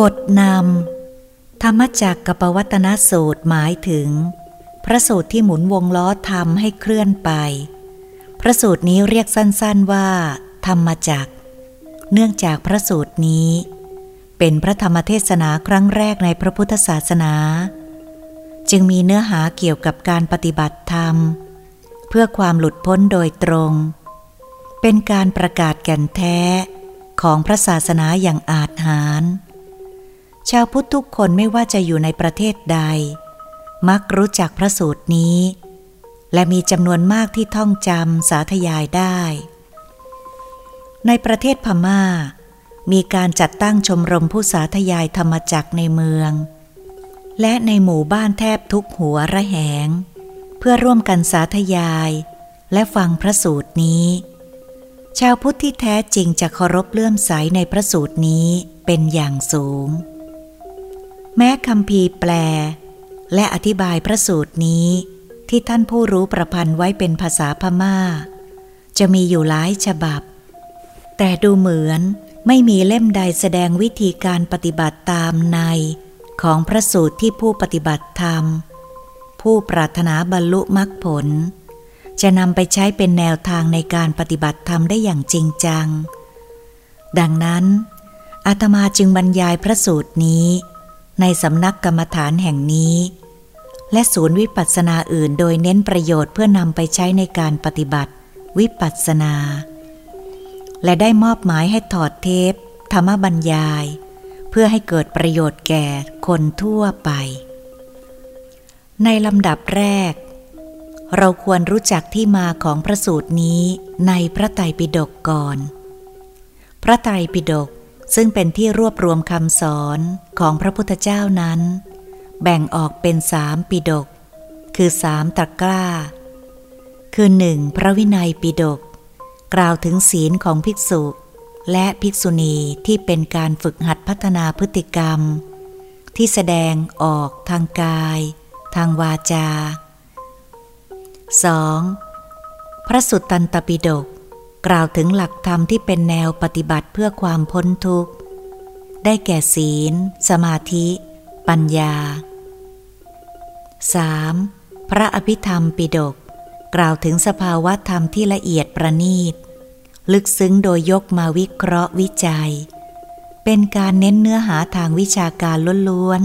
บทนำธรรมจักรกับปวัตนสูตรหมายถึง พระสูตรที่หมุนวงล้อทำให้เคลื่อนไป พระสูตรนี้เรียกสั้นๆว่า ธรรมจักรเนื่องจากพระสูตรนี้ เป็นพระธรรมเทศนาครั้งแรกในพระพุทธศาสนา จึงมีเนื้อหาเกี่ยวกับการปฏิบัติธรรม เพื่อความหลุดพ้นโดยตรง เป็นการประกาศแก่นแท้ของพระศาสนาอย่างอาจหาร ชาวพุทธทุกคนไม่ว่าจะอยู่ในประเทศใด มักรู้จักพระสูตรนี้ และมีจำนวนมากที่ท่องจำสาธยายได้ ในประเทศพมา่า มีการจัดตั้งชมรมผู้สาธยายธรรมจักในเมือง และในหมู่บ้านแทบทุกหัวระแหง เพื่อร่วมกันสาธยายและฟังพระสูตรนี้ ชาวพุทธที่แท้จริงจะเคารพเลื่อมใสในพระสูตรนี้เป็นอย่างสูง แม้คำพีแปล และอธิบายพระสูตรนี้ ที่ท่านผู้รู้ประพันธ์ไว้เป็นภาษาพมา่า จะมีอยู่หลายฉบับ แต่ดูเหมือนไม่มีเล่มใดแสดงวิธีการปฏิบัติตามใน ของพระสูตรที่ผู้ปฏิบัติธรรม ผู้ปรารถนาบรรลุมรรคผล จะนำไปใช้เป็นแนวทางในการปฏิบัติธรรมได้อย่างจริงจัง ดังนั้นอาตมาจึงบรรยายพระสูตรนี้ ในสำนักกรรมฐานแห่งนี้ และศูนย์วิปัสสนาอื่นโดยเน้นประโยชน์เพื่อนำไปใช้ในการปฏิบัติ วิปัสสนา และได้มอบหมายให้ถอดเทป ธรรมบรรยาย เพื่อให้เกิดประโยชน์แก่คนทั่วไป ในลำดับแรก เราควรรู้จักที่มาของพระสูตรนี้ในพระไตรปิฎกก่อน พระไตรปิฎก ซึ่งเป็นที่รวบรวมคำสอนของพระพุทธเจ้านั้น แบ่งออกเป็นสามปิดก คือสามตะกร้า คือหนึ่งพระวินัยปิดก กล่าวถึงศีลของภิกษุ และภิกษุณีที่เป็นการฝึกหัดพัฒนาพฤติกรรม ที่แสดงออกทางกาย ทางวาจา 2. พระสุตตันตปิฎก กล่าวถึงหลักธรรมที่เป็นแนวปฏิบัติเพื่อความพ้นทุกข์ ได้แก่ศีล สมาธิ ปัญญา 3. พระอภิธรรมปิดก กล่าวถึงสภาวะธรรมที่ละเอียดประณีต ลึกซึ้งโดยยกมาวิเคราะห์วิจัย เป็นการเน้นเนื้อหาทางวิชาการล้วน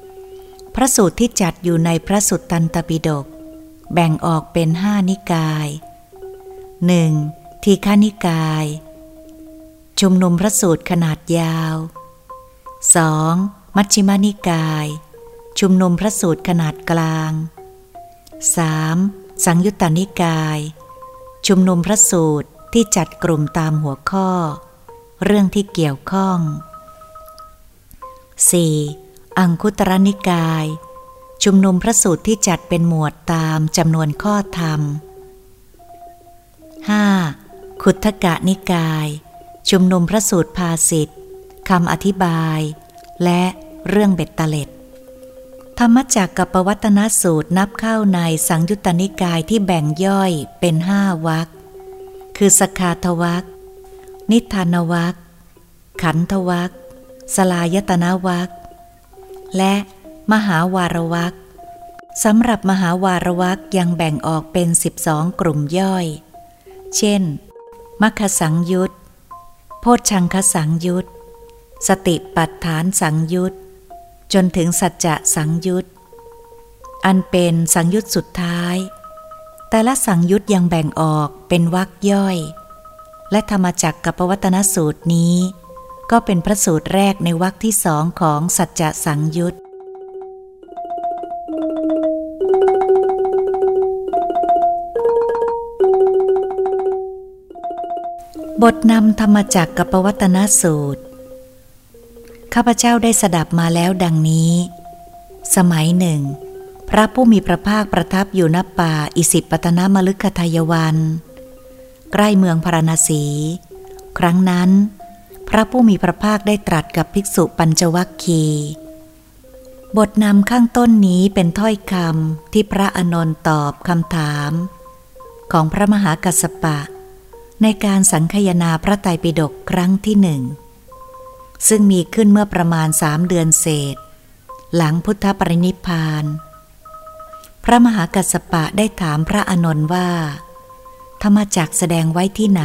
ๆ พระสูตรที่จัดอยู่ในพระสุตตันตปิฎกแบ่งออกเป็นห้านิกายหนึ่ง ทีฆานิกาย ชุมนุมพระสูตรขนาดยาว 2. มัชฌิมานิกาย ชุมนุมพระสูตรขนาดกลาง 3. สังยุตตานิกาย ชุมนุมพระสูตรที่จัดกลุ่มตามหัวข้อ เรื่องที่เกี่ยวข้อง 4. อังคุตรนิกาย ชุมนุมพระสูตรที่จัดเป็นหมวดตามจำนวนข้อธรรม 5. ขุทกะนิกาย ชุมนุมพระสูตรภาสิทธ์คำอธิบาย และเรื่องเบ็ดตะเล็ด ธรรมจักกับปวัตนสูตรนับเข้าในสังยุตตนิกายที่แบ่งย่อยเป็นห้าวักคือสคาทวักนิทานวักขันทวักสลายตนาวักและมหาวารวักสำหรับมหาวารวักยังแบ่งออกเป็นสิบองกลุ่มย่อย เช่น มัคสังยุตโพชังคสังยุตสติปัฏฐานสังยุตจนถึงสัจจะสังยุตอันเป็นสังยุตสุดท้าย แต่ละสังยุตยังแบ่งออกเป็นวักย่อย และธรรมจักกับปวัตนสูตรนี้ ก็เป็นพระสูตรแรกในวักที่สองของสัจจะสังยุต บทนำธรรมจักกับปวัตนสูตร ข้าพเจ้าได้สดับมาแล้วดังนี้ สมัยหนึ่ง พระผู้มีพระภาคประทับอยู่ณป่าอิสิปตนมลึกทายวัน ใกล้เมืองพาราณสี ครั้งนั้น พระผู้มีพระภาคได้ตรัสกับภิกษุปัญจวัคคีบทนำข้างต้นนี้เป็นถ้อยคำที่พระอนนท์ตอบคำถาม ของพระมหากัสสปะ ในการสังคยนาพระไตรปิฎกครั้งที่หนึ่ง ซึ่งมีขึ้นเมื่อประมาณสามเดือนเศษ หลังพุทธปรินิพาน พระมหากัสปะได้ถามพระอนนท์ว่า ธรรมจักแสดงไว้ที่ไหน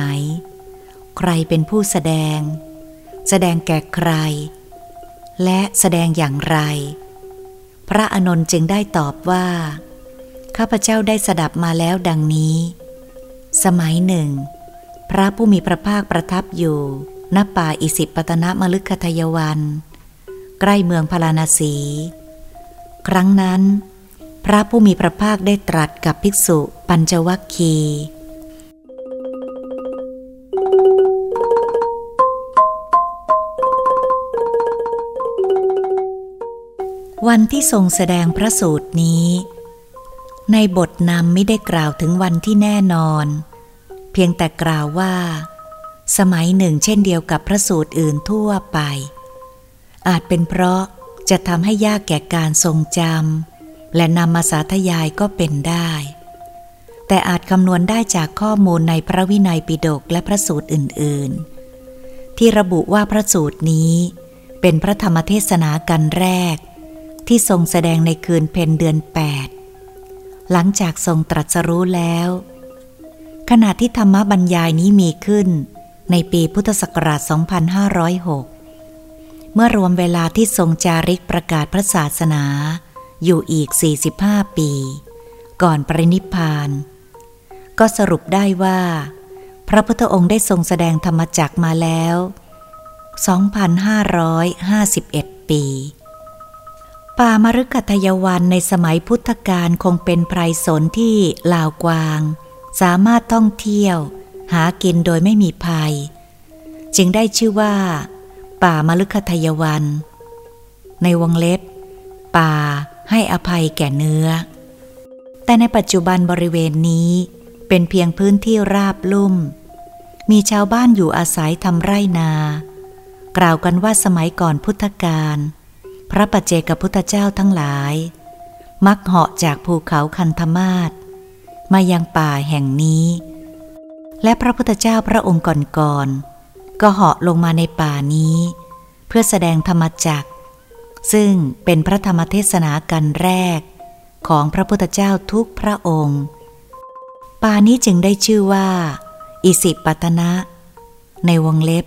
ใครเป็นผู้แสดง แสดงแก่ใคร และแสดงอย่างไร พระอนนท์จึงได้ตอบว่า ข้าพเจ้าได้สดับมาแล้วดังนี้ สมัยหนึ่ง พระผู้มีพระภาคประทับอยู่ณป่าอิสิปตนมลึกคทยวัน ใกล้เมืองพาราณสี ครั้งนั้น พระผู้มีพระภาคได้ตรัสกับภิกษุปัญจวัคคีวันที่ทรงแสดงพระสูตรนี้ ในบทนำไม่ได้กล่าวถึงวันที่แน่นอน เพียงแต่กล่าวว่า สมัยหนึ่งเช่นเดียวกับพระสูตรอื่นทั่วไป อาจเป็นเพราะจะทำให้ยากแก่การทรงจำและนำมาสาธยายก็เป็นได้ แต่อาจคำนวณได้จากข้อมูลในพระวินัยปิฎกและพระสูตรอื่น ๆ ที่ระบุว่าพระสูตรนี้เป็นพระธรรมเทศนากันแรก ที่ทรงแสดงในคืนเพนเดือนแปดหลังจากทรงตรัสรู้แล้ว ขณะที่ธรรมบรรยายนี้มีขึ้น ในปีพุทธศักราช 2506 เมื่อรวมเวลาที่ทรงจาริกประกาศพระศาสนา อยู่อีก 45 ปี ก่อนปรินิพานก็สรุปได้ว่า พระพุทธองค์ได้ทรงแสดงธรรมจักมาแล้ว 2,551 ปี ป่ามรุกทยวันในสมัยพุทธกาลคงเป็นไพรสนที่ลาวกวาง สามารถท่องเที่ยว หากินโดยไม่มีภัย จึงได้ชื่อว่า ป่ามรุกทยวัน ในวงเล็บ ป่าให้อภัยแก่เนื้อ แต่ในปัจจุบันบริเวณนี้เป็นเพียงพื้นที่ราบลุ่ม มีชาวบ้านอยู่อาศัยทำไร่นา กล่าวกันว่าสมัยก่อนพุทธกาลพระปัจเจกพุทธเจ้าทั้งหลาย มักเหาะจากภูเขาคันธมาศ มายังป่าแห่งนี้ และพระพุทธเจ้าพระองค์ก่อนๆก็เหาะลงมาในป่านี้ เพื่อแสดงธรรมจักซึ่งเป็นพระธรรมเทศนากันแรก ของพระพุทธเจ้าทุกพระองค์ ป่านี้จึงได้ชื่อว่า อิสิปตนะ ในวงเล็บ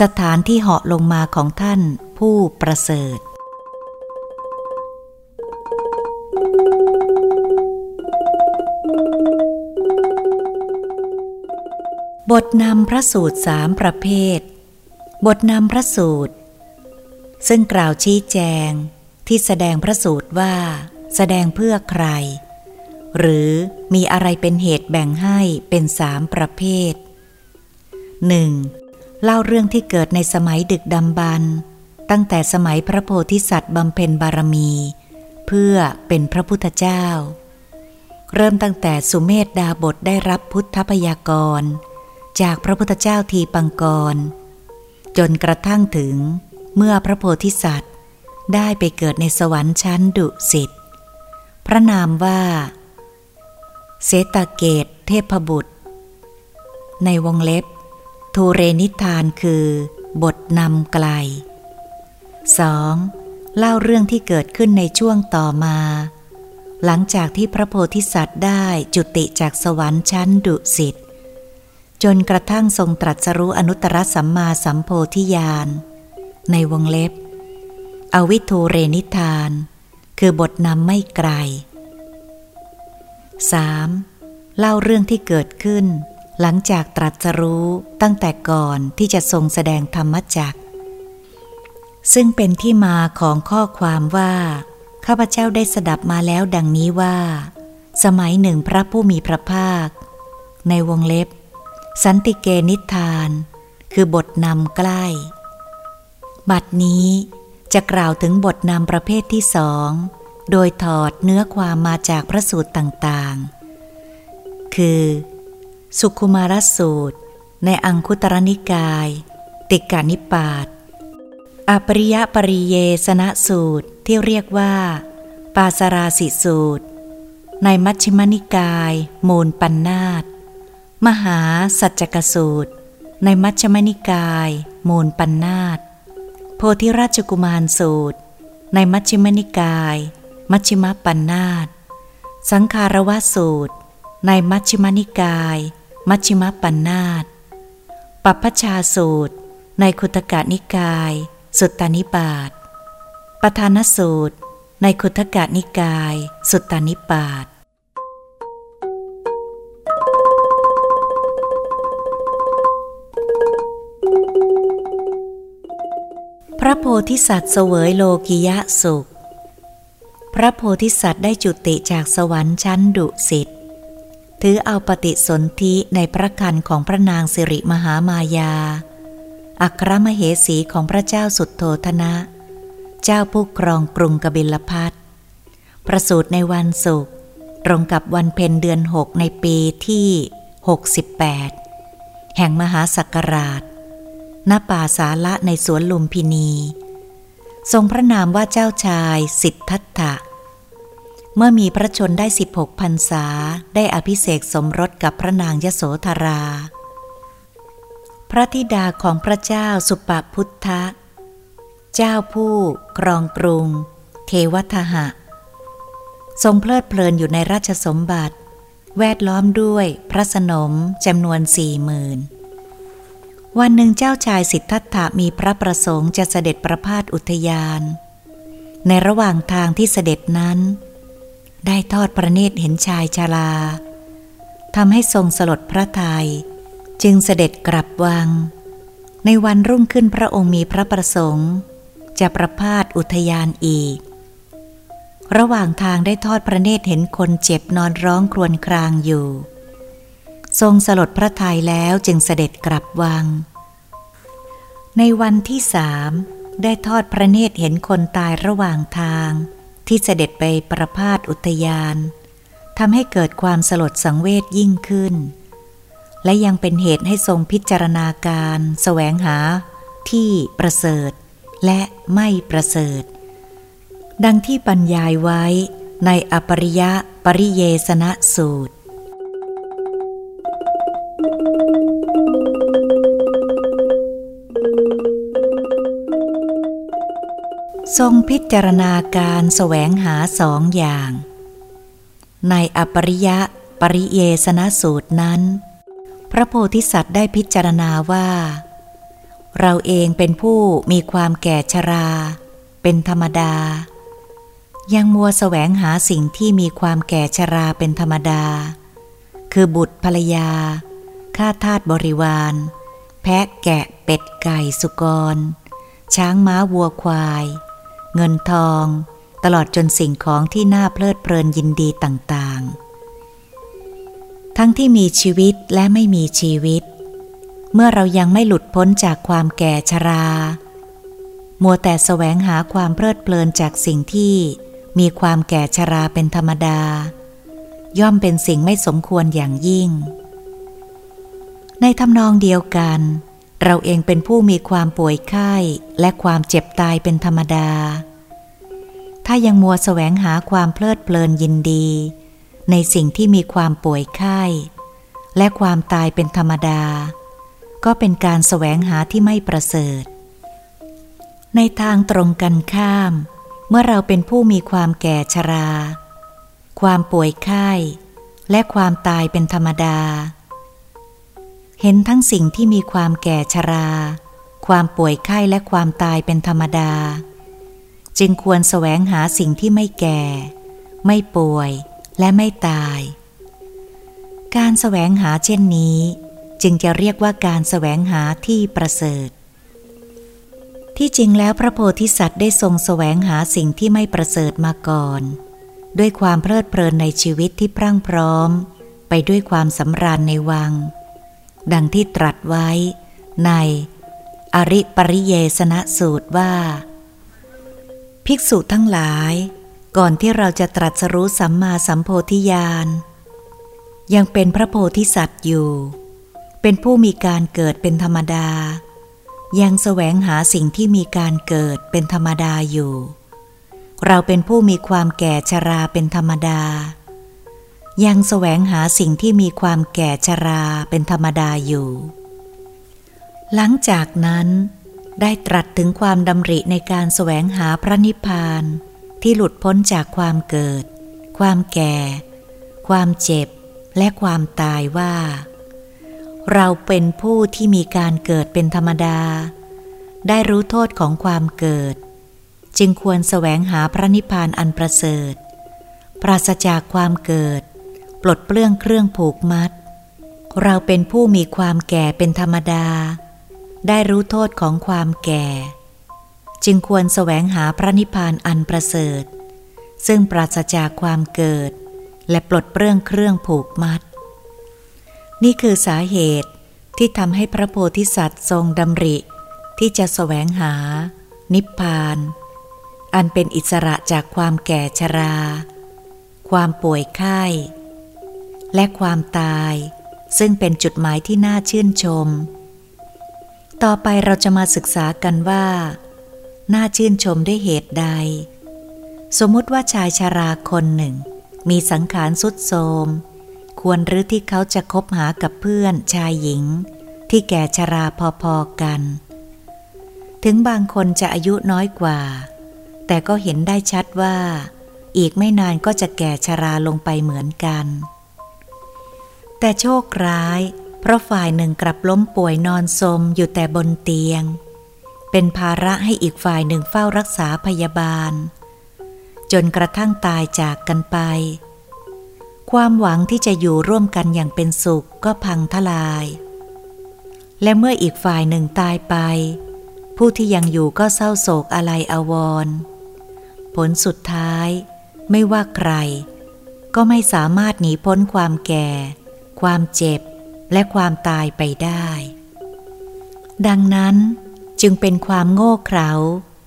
สถานที่เหาะลงมาของท่านผู้ประเสริฐ บทนำพระสูตรสามประเภท บทนำพระสูตร ซึ่งกล่าวชี้แจงที่แสดงพระสูตรว่า แสดงเพื่อใคร หรือมีอะไรเป็นเหตุแบ่งให้เป็นสามประเภท 1. เล่าเรื่องที่เกิดในสมัยดึกดำบรรตั้งแต่สมัยพระโพธิสัตว์บำเพ็ญบารมี เพื่อเป็นพระพุทธเจ้า เริ่มตั้งแต่สุเมธดาบทได้รับพุทธพยากร จากพระพุทธเจ้าทีปังกร จนกระทั่งถึงเมื่อพระโพธิสัตว์ได้ไปเกิดในสวรรค์ชั้นดุสิตพระนามว่าเสตเกตเทพบุตร ในวงเล็บ ทูเรนิทานคือบทนำไกล 2. เล่าเรื่องที่เกิดขึ้นในช่วงต่อมา หลังจากที่พระโพธิสัตว์ได้จุติจากสวรรค์ชั้นดุสิต จนกระทั่งทรงตรัสรู้อนุตตรสัมมาสัมโพธิญาณ ในวงเล็บ อวิทูเรนิทาน คือบทนำไม่ไกล 3. เล่าเรื่องที่เกิดขึ้น หลังจากตรัสรู้ตั้งแต่ก่อนที่จะทรงแสดงธรรมจักซึ่งเป็นที่มาของข้อความว่า ข้าพเจ้าได้สดับมาแล้วดังนี้ว่า สมัยหนึ่งพระผู้มีพระภาค ในวงเล็บ สันติเกนิทาน คือบทนำใกล้ บัดนี้จะกล่าวถึงบทนำประเภทที่สอง โดยถอดเนื้อความมาจากพระสูตรต่างๆ คือ สุขุมารสูตร ในอังคุตรนิกาย ติกานิปาตอปริยปริเยสนะสูตรที่เรียกว่า ปาสราสิสูตร ในมัชฌิมนิกาย มูลปัญนาต มหาสัจจกสูตร ในมัชฌิมนิกาย มูลปัญนาตโพธิราชกุมารสูตร ในมัชฌิมนิกาย มัชฌิมปัญนาตสังคารวสูตร ในมัชฌิมนิกาย มัชฌิมปัญนาตปัพชาสูตร ในคุตกะนิกาย สุตตานิบาตปทานสูตร ในคุตกะนิกาย สุตตานิบาต พระโพธิสัตว์เสวยโลกิยะสุข พระโพธิสัตว์ได้จุติจากสวรรค์ชั้นดุสิต ถือเอาปฏิสนธิในพระคันของพระนางสิริมหามายา อัครมเหสีของพระเจ้าสุดโทธนะ เจ้าผู้ครองกรุงกบิลพัทประสูติในวันศุกร์ตรงกับวันเพ็ญเดือนหกในปีที่ 68 แห่งมหาศักราช ณป่าสาละในสวนลุมพินี ทรงพระนามว่าเจ้าชายสิทธัตถะ เมื่อมีพระชนได้ 16พรรษา ได้อภิเษกสมรสกับพระนางยโสธรา พระธิดาของพระเจ้าสุปพุทธะ เจ้าผู้ครองกรุง เทวทหะ ทรงเพลิดเพลินอยู่ในราชสมบัติ แวดล้อมด้วยพระสนมจำนวนสี่หมื่น วันหนึ่งเจ้าชายสิทธัตถะมีพระประสงค์จะเสด็จประพาสอุทยาน ในระหว่างทางที่เสด็จนั้น ได้ทอดพระเนตรเห็นชายชาลาทำให้ทรงสลดพระทยัยจึงเสด็จกลับวัง ในวันรุ่งขึ้นพระองค์มีพระประสงค์ จะประพาสอุทยานอีก ระหว่างทางได้ทอดพระเนตรเห็นคนเจ็บนอนร้องครวญครางอยู่ ทรงสลดพระทัยแล้วจึงเสด็จกลับวัง ในวันที่สามได้ทอดพระเนตรเห็นคนตายระหว่างทาง ที่เสด็จไปประพาสอุทยานทำให้เกิดความสลดสังเวชยิ่งขึ้น และยังเป็นเหตุให้ทรงพิจารณาการแสวงหา ที่ประเสริฐ และไม่ประเสริฐ ดังที่บรรยายไว้ในอปริยะปริเยสนะสูตร ทรงพิจารณาการแสวงหาสองอย่าง ในอปริยะปริเยสนสูตรนั้น พระโพธิสัตว์ได้พิจารณาว่า เราเองเป็นผู้มีความแก่ชรา เป็นธรรมดา ยังมัวแสวงหาสิ่งที่มีความแก่ชราเป็นธรรมดา คือบุตรภรรยาข้าทาสบริวาร แพะแกะเป็ดไก่สุกร ช้างม้าวัวควาย เงินทอง ตลอดจนสิ่งของที่น่าเพลิดเพลินยินดีต่างๆ ทั้งที่มีชีวิตและไม่มีชีวิต เมื่อเรายังไม่หลุดพ้นจากความแก่ชรา มัวแต่แสวงหาความเพลิดเพลินจากสิ่งที่มีความแก่ชราเป็นธรรมดา ย่อมเป็นสิ่งไม่สมควรอย่างยิ่ง ในทำนองเดียวกันเเราเองเป็นผู้มีความป่วยไข้และความเจ็บตายเป็นธรรมดา ถ้ายังมัวแสวงหาความเพลิดเพลินยินดี ในสิ่งที่มีความป่วยไข้และความตายเป็นธรรมดา ก็เป็นการแสวงหาที่ไม่ประเสริฐ ในทางตรงกันข้าม เมื่อเราเป็นผู้มีความแก่ชรา ความป่วยไข้และความตายเป็นธรรมดา เห็นทั้งสิ่งที่มีความแก่ชรา ความป่วยไข้และความตายเป็นธรรมดา จึงควรแสวงหาสิ่งที่ไม่แก่ ไม่ป่วยและไม่ตาย การแสวงหาเช่นนี้ จึงจะเรียกว่าการแสวงหาที่ประเสริฐ ที่จริงแล้วพระโพธิสัตว์ได้ทรงแสวงหาสิ่งที่ไม่ประเสริฐมาก่อน ด้วยความเพลิดเพลินในชีวิตที่พรั่งพร้อม ไปด้วยความสำราญในวัง ดังที่ตรัสไว้ใน อริปริเยสนะสูตรว่า ภิกษุทั้งหลาย ก่อนที่เราจะตรัสรู้สัมมาสัมโพธิญาณ ยังเป็นพระโพธิสัตว์อยู่ เป็นผู้มีการเกิดเป็นธรรมดา ยังแสวงหาสิ่งที่มีการเกิดเป็นธรรมดาอยู่ เราเป็นผู้มีความแก่ชราเป็นธรรมดา ยังแสวงหาสิ่งที่มีความแก่ชราเป็นธรรมดาอยู่ หลังจากนั้นได้ตรัสถึงความดำริในการแสวงหาพระนิพพานที่หลุดพ้นจากความเกิด ความแก่ ความเจ็บ และความตายว่า เราเป็นผู้ที่มีการเกิดเป็นธรรมดา ได้รู้โทษของความเกิด จึงควรแสวงหาพระนิพพานอันประเสริฐ ปราศจากความเกิด ปลดเปลื้องเครื่องผูกมัด เราเป็นผู้มีความแก่เป็นธรรมดา ได้รู้โทษของความแก่ จึงควรแสวงหาพระนิพพานอันประเสริฐ ซึ่งปราศจากความเกิด และปลดเปลื้องเครื่องผูกมัด นี่คือสาเหตุที่ทำให้พระโพธิสัตว์ทรงดำริ ที่จะแสวงหา นิพพาน อันเป็นอิสระจากความแก่ชรา ความป่วยไข้ และความตาย ซึ่งเป็นจุดหมายที่น่าชื่นชม ต่อไปเราจะมาศึกษากันว่า น่าชื่นชมด้วยเหตุใด สมมุติว่าชายชาราคนหนึ่ง มีสังขารสุดโทมควรหรือที่เขาจะคบหากับเพื่อนชายหญิง ที่แก่ชราพอๆกัน ถึงบางคนจะอายุน้อยกว่า แต่ก็เห็นได้ชัดว่า อีกไม่นานก็จะแก่ชราลงไปเหมือนกัน แต่โชคร้าย เพราะฝ่ายหนึ่งกลับล้มป่วยนอนสมอยู่แต่บนเตียง เป็นภาระให้อีกฝ่ายหนึ่งเฝ้ารักษาพยาบาล จนกระทั่งตายจากกันไป ความหวังที่จะอยู่ร่วมกันอย่างเป็นสุขก็พังทลาย และเมื่ออีกฝ่ายหนึ่งตายไป ผู้ที่ยังอยู่ก็เศร้าโศกอะไรอาวร ผลสุดท้าย ไม่ว่าใคร ก็ไม่สามารถหนีพ้นความแก่ ความเจ็บและความตายไปได้ ดังนั้นจึงเป็นความโง่เขลา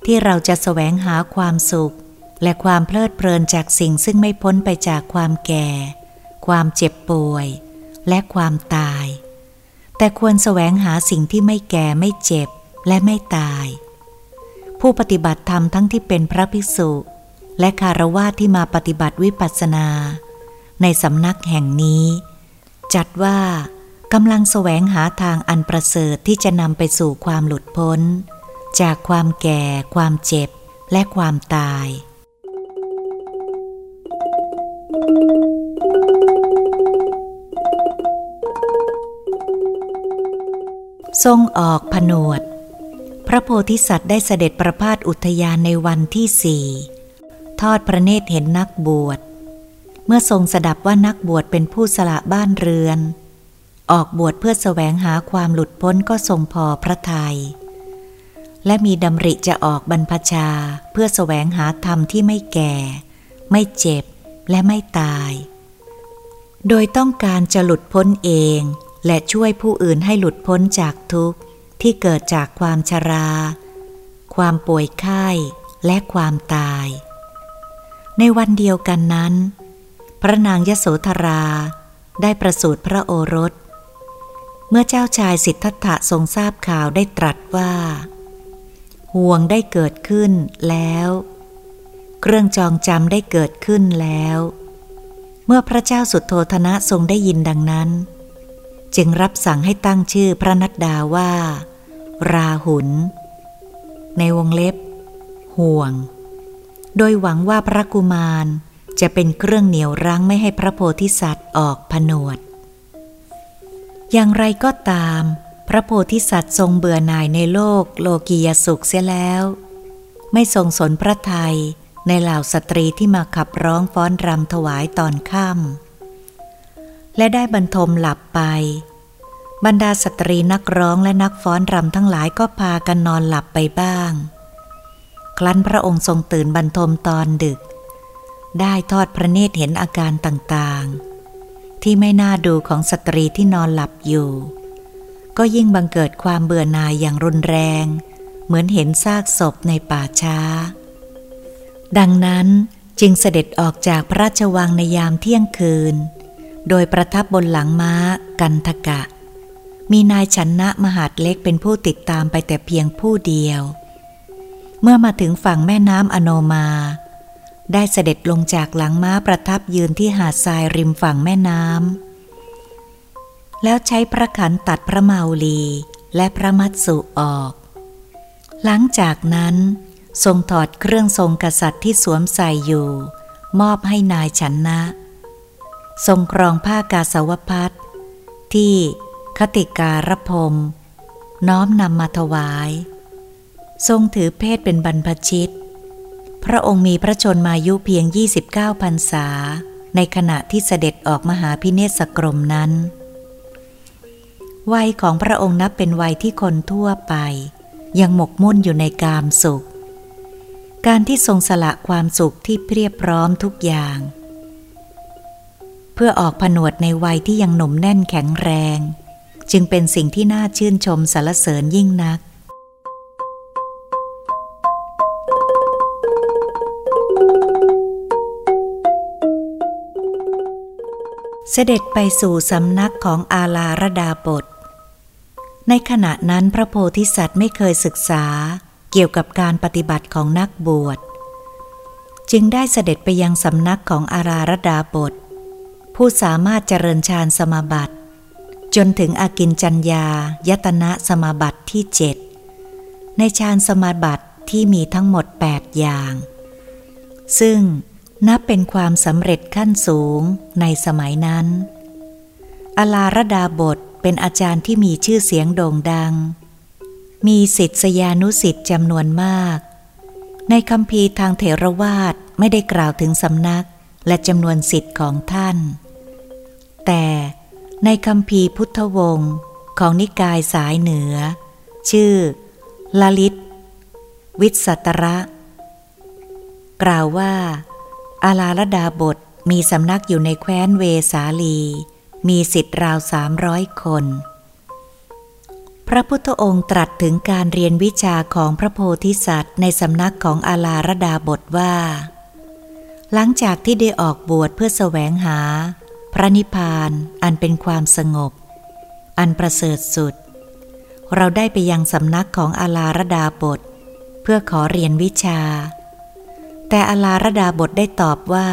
ที่เราจะแสวงหาความสุข และความเพลิดเพลินจากสิ่งซึ่งไม่พ้นไปจากความแก่ ความเจ็บป่วย และความตาย แต่ควรแสวงหาสิ่งที่ไม่แก่ไม่เจ็บและไม่ตาย ผู้ปฏิบัติธรรมทั้งที่เป็นพระภิกษุ และคารวะที่มาปฏิบัติวิปัสสนา ในสำนักแห่งนี้ จัดว่ากำลังแสวงหาทางอันประเสริฐที่จะนำไปสู่ความหลุดพ้น จากความแก่ ความเจ็บ และความตาย ทรงออกผนวด พระโพธิสัตว์ได้เสด็จประพาสอุทยานในวันที่สี่ทอดพระเนตรเห็นนักบวช มื่อทรงสดับว่านักบวชเป็นผู้สละบ้านเรือน ออกบวชเพื่อแสวงหาความหลุดพ้นก็ทรงพอพระทยัยและมีดำริจะออกบรรพชาเพื่อแสวงหาธรรมที่ไม่แก่ ไม่เจ็บและไม่ตาย โดยต้องการจะหลุดพ้นเอง และช่วยผู้อื่นให้หลุดพ้นจากทุกข์ที่เกิดจากความชรา ความป่วยไข้และความตาย ในวันเดียวกันนั้น พระนางยโสธรา ได้ประสูติพระโอรส เมื่อเจ้าชายสิทธัตถะทรงทราบข่าวได้ตรัสว่า ห่วงได้เกิดขึ้นแล้ว เครื่องจองจำได้เกิดขึ้นแล้ว เมื่อพระเจ้าสุดโทธนะทรงได้ยินดังนั้น จึงรับสั่งให้ตั้งชื่อพระนัดดาว่า ราหุลในวงเล็บ ห่วง โดยหวังว่าพระกุมาร จะเป็นเครื่องเหนียวรั้งไม่ให้พระโพธิสัตว์ออกผนวด อย่างไรก็ตาม พระโพธิสัตว์ทรงเบื่อหน่ายในโลกโลกียสุขเสียแล้ว ไม่ทรงสนพระไทยในเหล่าสตรีที่มาขับร้องฟ้อนรำถวายตอนค่ำและได้บรรทมหลับไป บรรดาสตรีนักร้องและนักฟ้อนรำทั้งหลายก็พากันนอนหลับไปบ้าง ครั้นพระองค์ทรงตื่นบรรทมตอนดึก ได้ทอดพระเนตรเห็นอาการต่างๆ ที่ไม่น่าดูของสตรีที่นอนหลับอยู่ ก็ยิ่งบังเกิดความเบื่อหน่ายอย่างรุนแรง เหมือนเห็นซากศพในป่าช้า ดังนั้นจึงเสด็จออกจากพระราชวังในยามเที่ยงคืน โดยประทับบนหลังม้ากันทกะ มีนายชันนะมหาดเล็กเป็นผู้ติดตามไปแต่เพียงผู้เดียว เมื่อมาถึงฝั่งแม่น้ำอโนมา ได้เสด็จลงจากหลังม้าประทับยืนที่หาดทรายริมฝั่งแม่น้ำแล้วใช้พระขันตัดพระเมาลีและพระมัตสุออก หลังจากนั้น ทรงถอดเครื่องทรงกษัตริย์ที่สวมใส่อยู่ มอบให้นายฉันนะ ทรงครองผ้ากาสาวพัดที่คติการพม น้อมนำมาถวาย ทรงถือเพศเป็นบรรพชิต พระองค์มีพระชนมายุเพียง 29พรรษา ในขณะที่เสด็จออกมหาพิเนศกรมนั้น วัยของพระองค์นับเป็นวัยที่คนทั่วไป ยังหมกมุ่นอยู่ในกามสุข การที่ทรงสละความสุขที่เพียบพร้อมทุกอย่าง เพื่อออกผนวดในวัยที่ยังหนุ่มแน่นแข็งแรง จึงเป็นสิ่งที่น่าชื่นชมสรรเสริญยิ่งนัก เสด็จไปสู่สำนักของอาลาระดาบท ในขณะนั้นพระโพธิสัตว์ไม่เคยศึกษาเกี่ยวกับการปฏิบัติของนักบวช จึงได้เสด็จไปยังสำนักของอาราระดาบท ผู้สามารถเจริญฌานสมาบัติ จนถึงอากินจัญญายตนะสมาบัติที่เจ็ดในฌานสมาบัติที่มีทั้งหมด 8 อย่าง ซึ่ง นับเป็นความสำเร็จขั้นสูงในสมัยนั้น อลาระดาบทเป็นอาจารย์ที่มีชื่อเสียงโด่งดัง มีสิทธิยานุสิทธิ์จำนวนมาก ในคำพีทางเถรวาทไม่ได้กล่าวถึงสำนักและจำนวนสิทธิ์ของท่าน แต่ในคำพีพุทธวงศ์ของนิกายสายเหนือ ชื่อลลิต วิสัตระ กล่าวว่า อาลาลดาบทมีสำนักอยู่ในแคว้นเวสาลี มีสิทธิ์ราวสามร้อยคน พระพุทธองค์ตรัสถึงการเรียนวิชาของพระโพธิสัตว์ ในสำนักของอาลาลดาบทว่า หลังจากที่ได้ออกบวชเพื่อแสวงหา พระนิพพานอันเป็นความสงบ อันประเสริฐสุด เราได้ไปยังสำนักของอาลาระดาบท เพื่อขอเรียนวิชา แต่อลาระดาบทได้ตอบว่า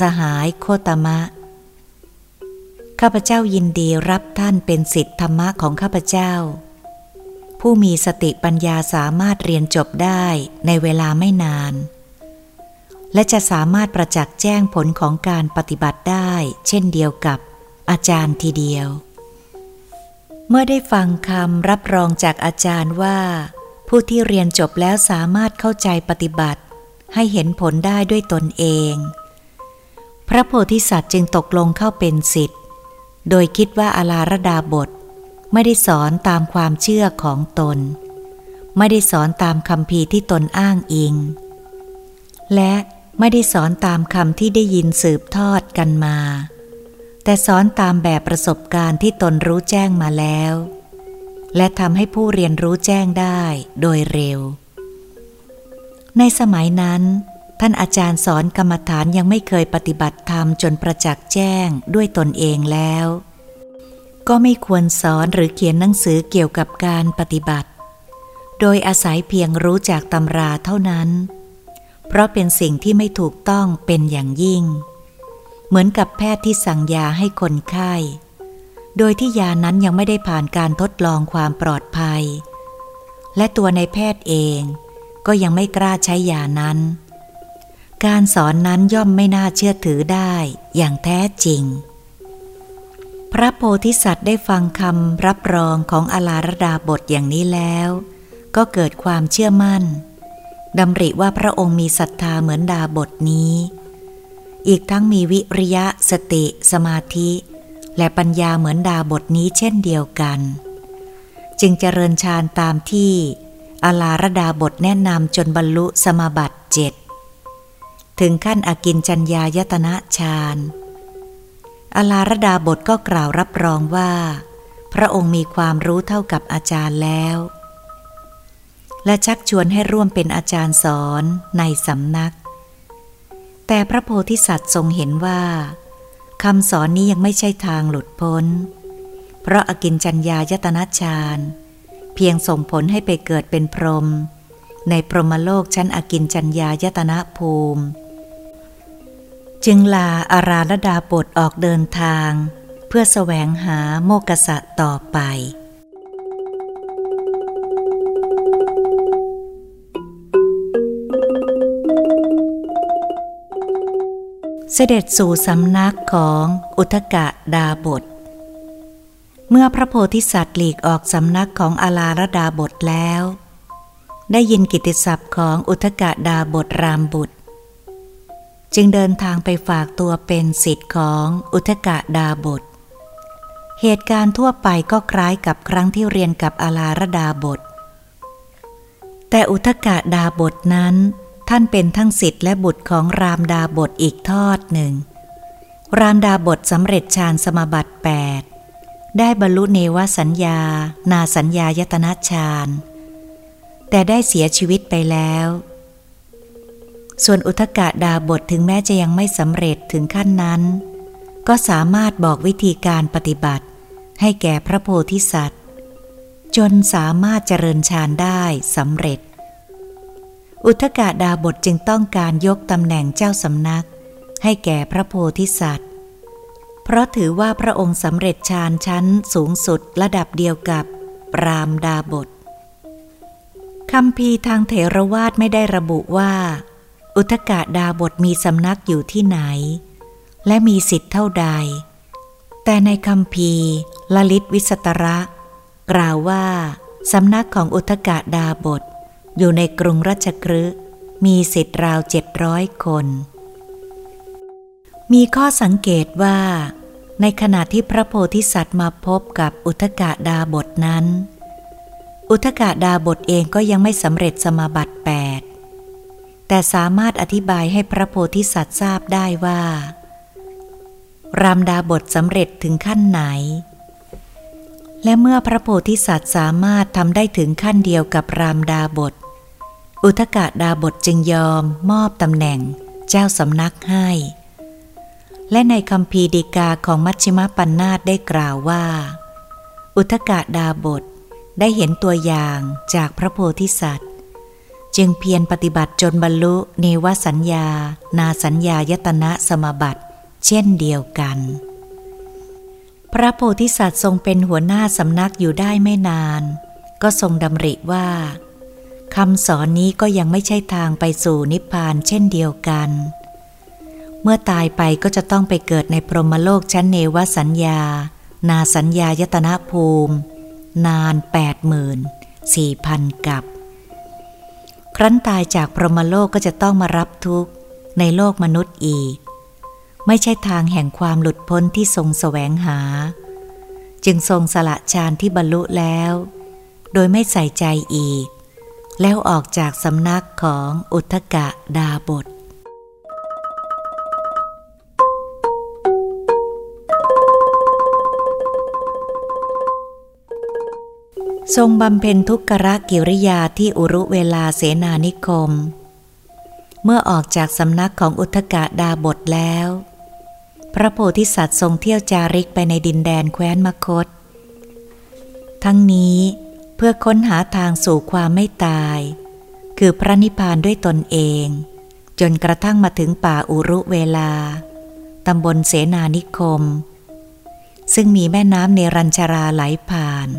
สหายโคตมะ ข้าพเจ้ายินดีรับท่านเป็นสิทธิธรรมะของข้าพเจ้า ผู้มีสติปัญญาสามารถเรียนจบได้ในเวลาไม่นาน และจะสามารถประจักษ์แจ้งผลของการปฏิบัติได้ เช่นเดียวกับอาจารย์ทีเดียว เมื่อได้ฟังคำรับรองจากอาจารย์ว่า ผู้ที่เรียนจบแล้วสามารถเข้าใจปฏิบัติ ให้เห็นผลได้ด้วยตนเอง พระโพธิสัตว์จึงตกลงเข้าเป็นสิทธิ์ โดยคิดว่าอาลาระดาบทไม่ได้สอนตามความเชื่อของตน ไม่ได้สอนตามคำพีที่ตนอ้างอิง และไม่ได้สอนตามคำที่ได้ยินสืบทอดกันมา แต่สอนตามแบบประสบการณ์ที่ตนรู้แจ้งมาแล้ว และทำให้ผู้เรียนรู้แจ้งได้โดยเร็ว ในสมัยนั้น ท่านอาจารย์สอนกรรมฐานยังไม่เคยปฏิบัติธรรมจนประจักษ์แจ้งด้วยตนเองแล้ว ก็ไม่ควรสอนหรือเขียนหนังสือเกี่ยวกับการปฏิบัติ โดยอาศัยเพียงรู้จากตำราเท่านั้น เพราะเป็นสิ่งที่ไม่ถูกต้องเป็นอย่างยิ่ง เหมือนกับแพทย์ที่สั่งยาให้คนไข้ โดยที่ยานั้นยังไม่ได้ผ่านการทดลองความปลอดภัย และตัวในแพทย์เอง ก็ยังไม่กล้าใช้ยานั้น การสอนนั้นย่อมไม่น่าเชื่อถือได้อย่างแท้จริง พระโพธิสัตว์ได้ฟังคำรับรองของอาลารดาบทอย่างนี้แล้ว ก็เกิดความเชื่อมั่นดำริว่าพระองค์มีศรัทธาเหมือนดาบทนี้ อีกทั้งมีวิริยะสติ สมาธิ และปัญญาเหมือนดาบทนี้เช่นเดียวกัน จึงเจริญฌานตามที่ อาลาระดาบทแนะนำจนบรรลุสมาบัติเจ็ดถึงขั้นอากินจัญญายตนะฌานอาลาระดาบทก็กล่าวรับรองว่า พระองค์มีความรู้เท่ากับอาจารย์แล้ว และชักชวนให้ร่วมเป็นอาจารย์สอนในสำนัก แต่พระโพธิสัตว์ทรงเห็นว่าคำสอนนี้ยังไม่ใช่ทางหลุดพ้น เพราะอากินจัญญายตนะฌานเพียงส่งผลให้ไปเกิดเป็นพรหมในพรหมโลกชั้นอากินจัญญายตนะภูมิ จึงลาอาราลดาบทออกเดินทาง เพื่อแสวงหาโมกษะต่อไป เสด็จสู่สำนักของอุทกะดาบท เมื่อพระโพธิสัตว์หลีกออกสำนักของอาลาระดาบทแล้ว ได้ยินกิติศัพท์ของอุทกะดาบทรามบุตร จึงเดินทางไปฝากตัวเป็นสิทธิ์ของอุทกะดาบท เหตุการณ์ทั่วไปก็คล้ายกับครั้งที่เรียนกับอาลาระดาบท แต่อุทกะดาบทนั้น ท่านเป็นทั้งสิทธิ์และบุตรของรามดาบทอีกทอดหนึ่ง รามดาบทสำเร็จฌานสมบัติแปด ได้บรรลุเนวสัญญา นาสัญญายตนะฌาน แต่ได้เสียชีวิตไปแล้ว ส่วนอุทกะดาบทถึงแม้จะยังไม่สำเร็จถึงขั้นนั้น ก็สามารถบอกวิธีการปฏิบัติ ให้แก่พระโพธิสัตว์ จนสามารถเจริญฌานได้สำเร็จ อุทกาดาบทจึงต้องการยกตำแหน่งเจ้าสำนัก ให้แก่พระโพธิสัตว์ เพราะถือว่าพระองค์สำเร็จฌานชั้นสูงสุดระดับเดียวกับ ปรามดาบทคำพีทางเถรวาทไม่ได้ระบุว่า อุทกาดาบทมีสำนักอยู่ที่ไหน และมีสิทธิ์เท่าใด แต่ในคำพีลลิตวิสตระ กล่าวว่าสำนักของอุทกาดาบท อยู่ในกรุงราชกฤห์มีสิทธิ์ราวเจ็ดร้อยคน มีข้อสังเกตว่า ในขณะที่พระโพธิสัตว์มาพบกับอุทกาดาบทนั้น อุทกาดาบทเองก็ยังไม่สำเร็จสมาบัติแปดแต่สามารถอธิบายให้พระโพธิสัตว์ทราบได้ว่า รามดาบทสำเร็จถึงขั้นไหน และเมื่อพระโพธิสัตว์สามารถทำได้ถึงขั้นเดียวกับรามดาบท อุทกะดาบทจึงยอมมอบตำแหน่งเจ้าสำนักให้ และในคำพีดีกาของมัชชิมปัญนาตได้กล่าวว่า อุทกะดาบทได้เห็นตัวอย่างจากพระโพธิสัตว์ จึงเพียรปฏิบัติจนบรรลุเนวสัญญา นาสัญญายตนะสมบัติ เช่นเดียวกัน พระโพธิสัตว์ทรงเป็นหัวหน้าสำนักอยู่ได้ไม่นาน ก็ทรงดำริว่าคำสอนนี้ก็ยังไม่ใช่ทางไปสู่นิพพานเช่นเดียวกันเเมื่อตายไปก็จะต้องไปเกิดในพรหมโลกชั้นเนวสัญญา นาสัญญายตนะภูมิ นานแปดหมื่นสี่พันกับ ครั้นตายจากพรหมโลกก็จะต้องมารับทุกข์ในโลกมนุษย์อีก ไม่ใช่ทางแห่งความหลุดพ้นที่ทรงแสวงหา จึงทรงสละฌานที่บรรลุแล้ว โดยไม่ใส่ใจอีก แล้วออกจากสำนักของอุทกะดาบท ทรงบำเพ็ญทุกขะกิริยาที่อุรุเวลาเสนานิคม เมื่อออกจากสำนักของอุทกะดาบทแล้ว พระโพธิสัตว์ทรงเที่ยวจาริกไปในดินแดนแคว้นมคต ทั้งนี้เพื่อค้นหาทางสู่ความไม่ตาย คือพระนิพพานด้วยตนเอง จนกระทั่งมาถึงป่าอุรุเวลาตำบลเสนานิคม ซึ่งมีแม่น้ำเนรัญชาราไหลผ่าน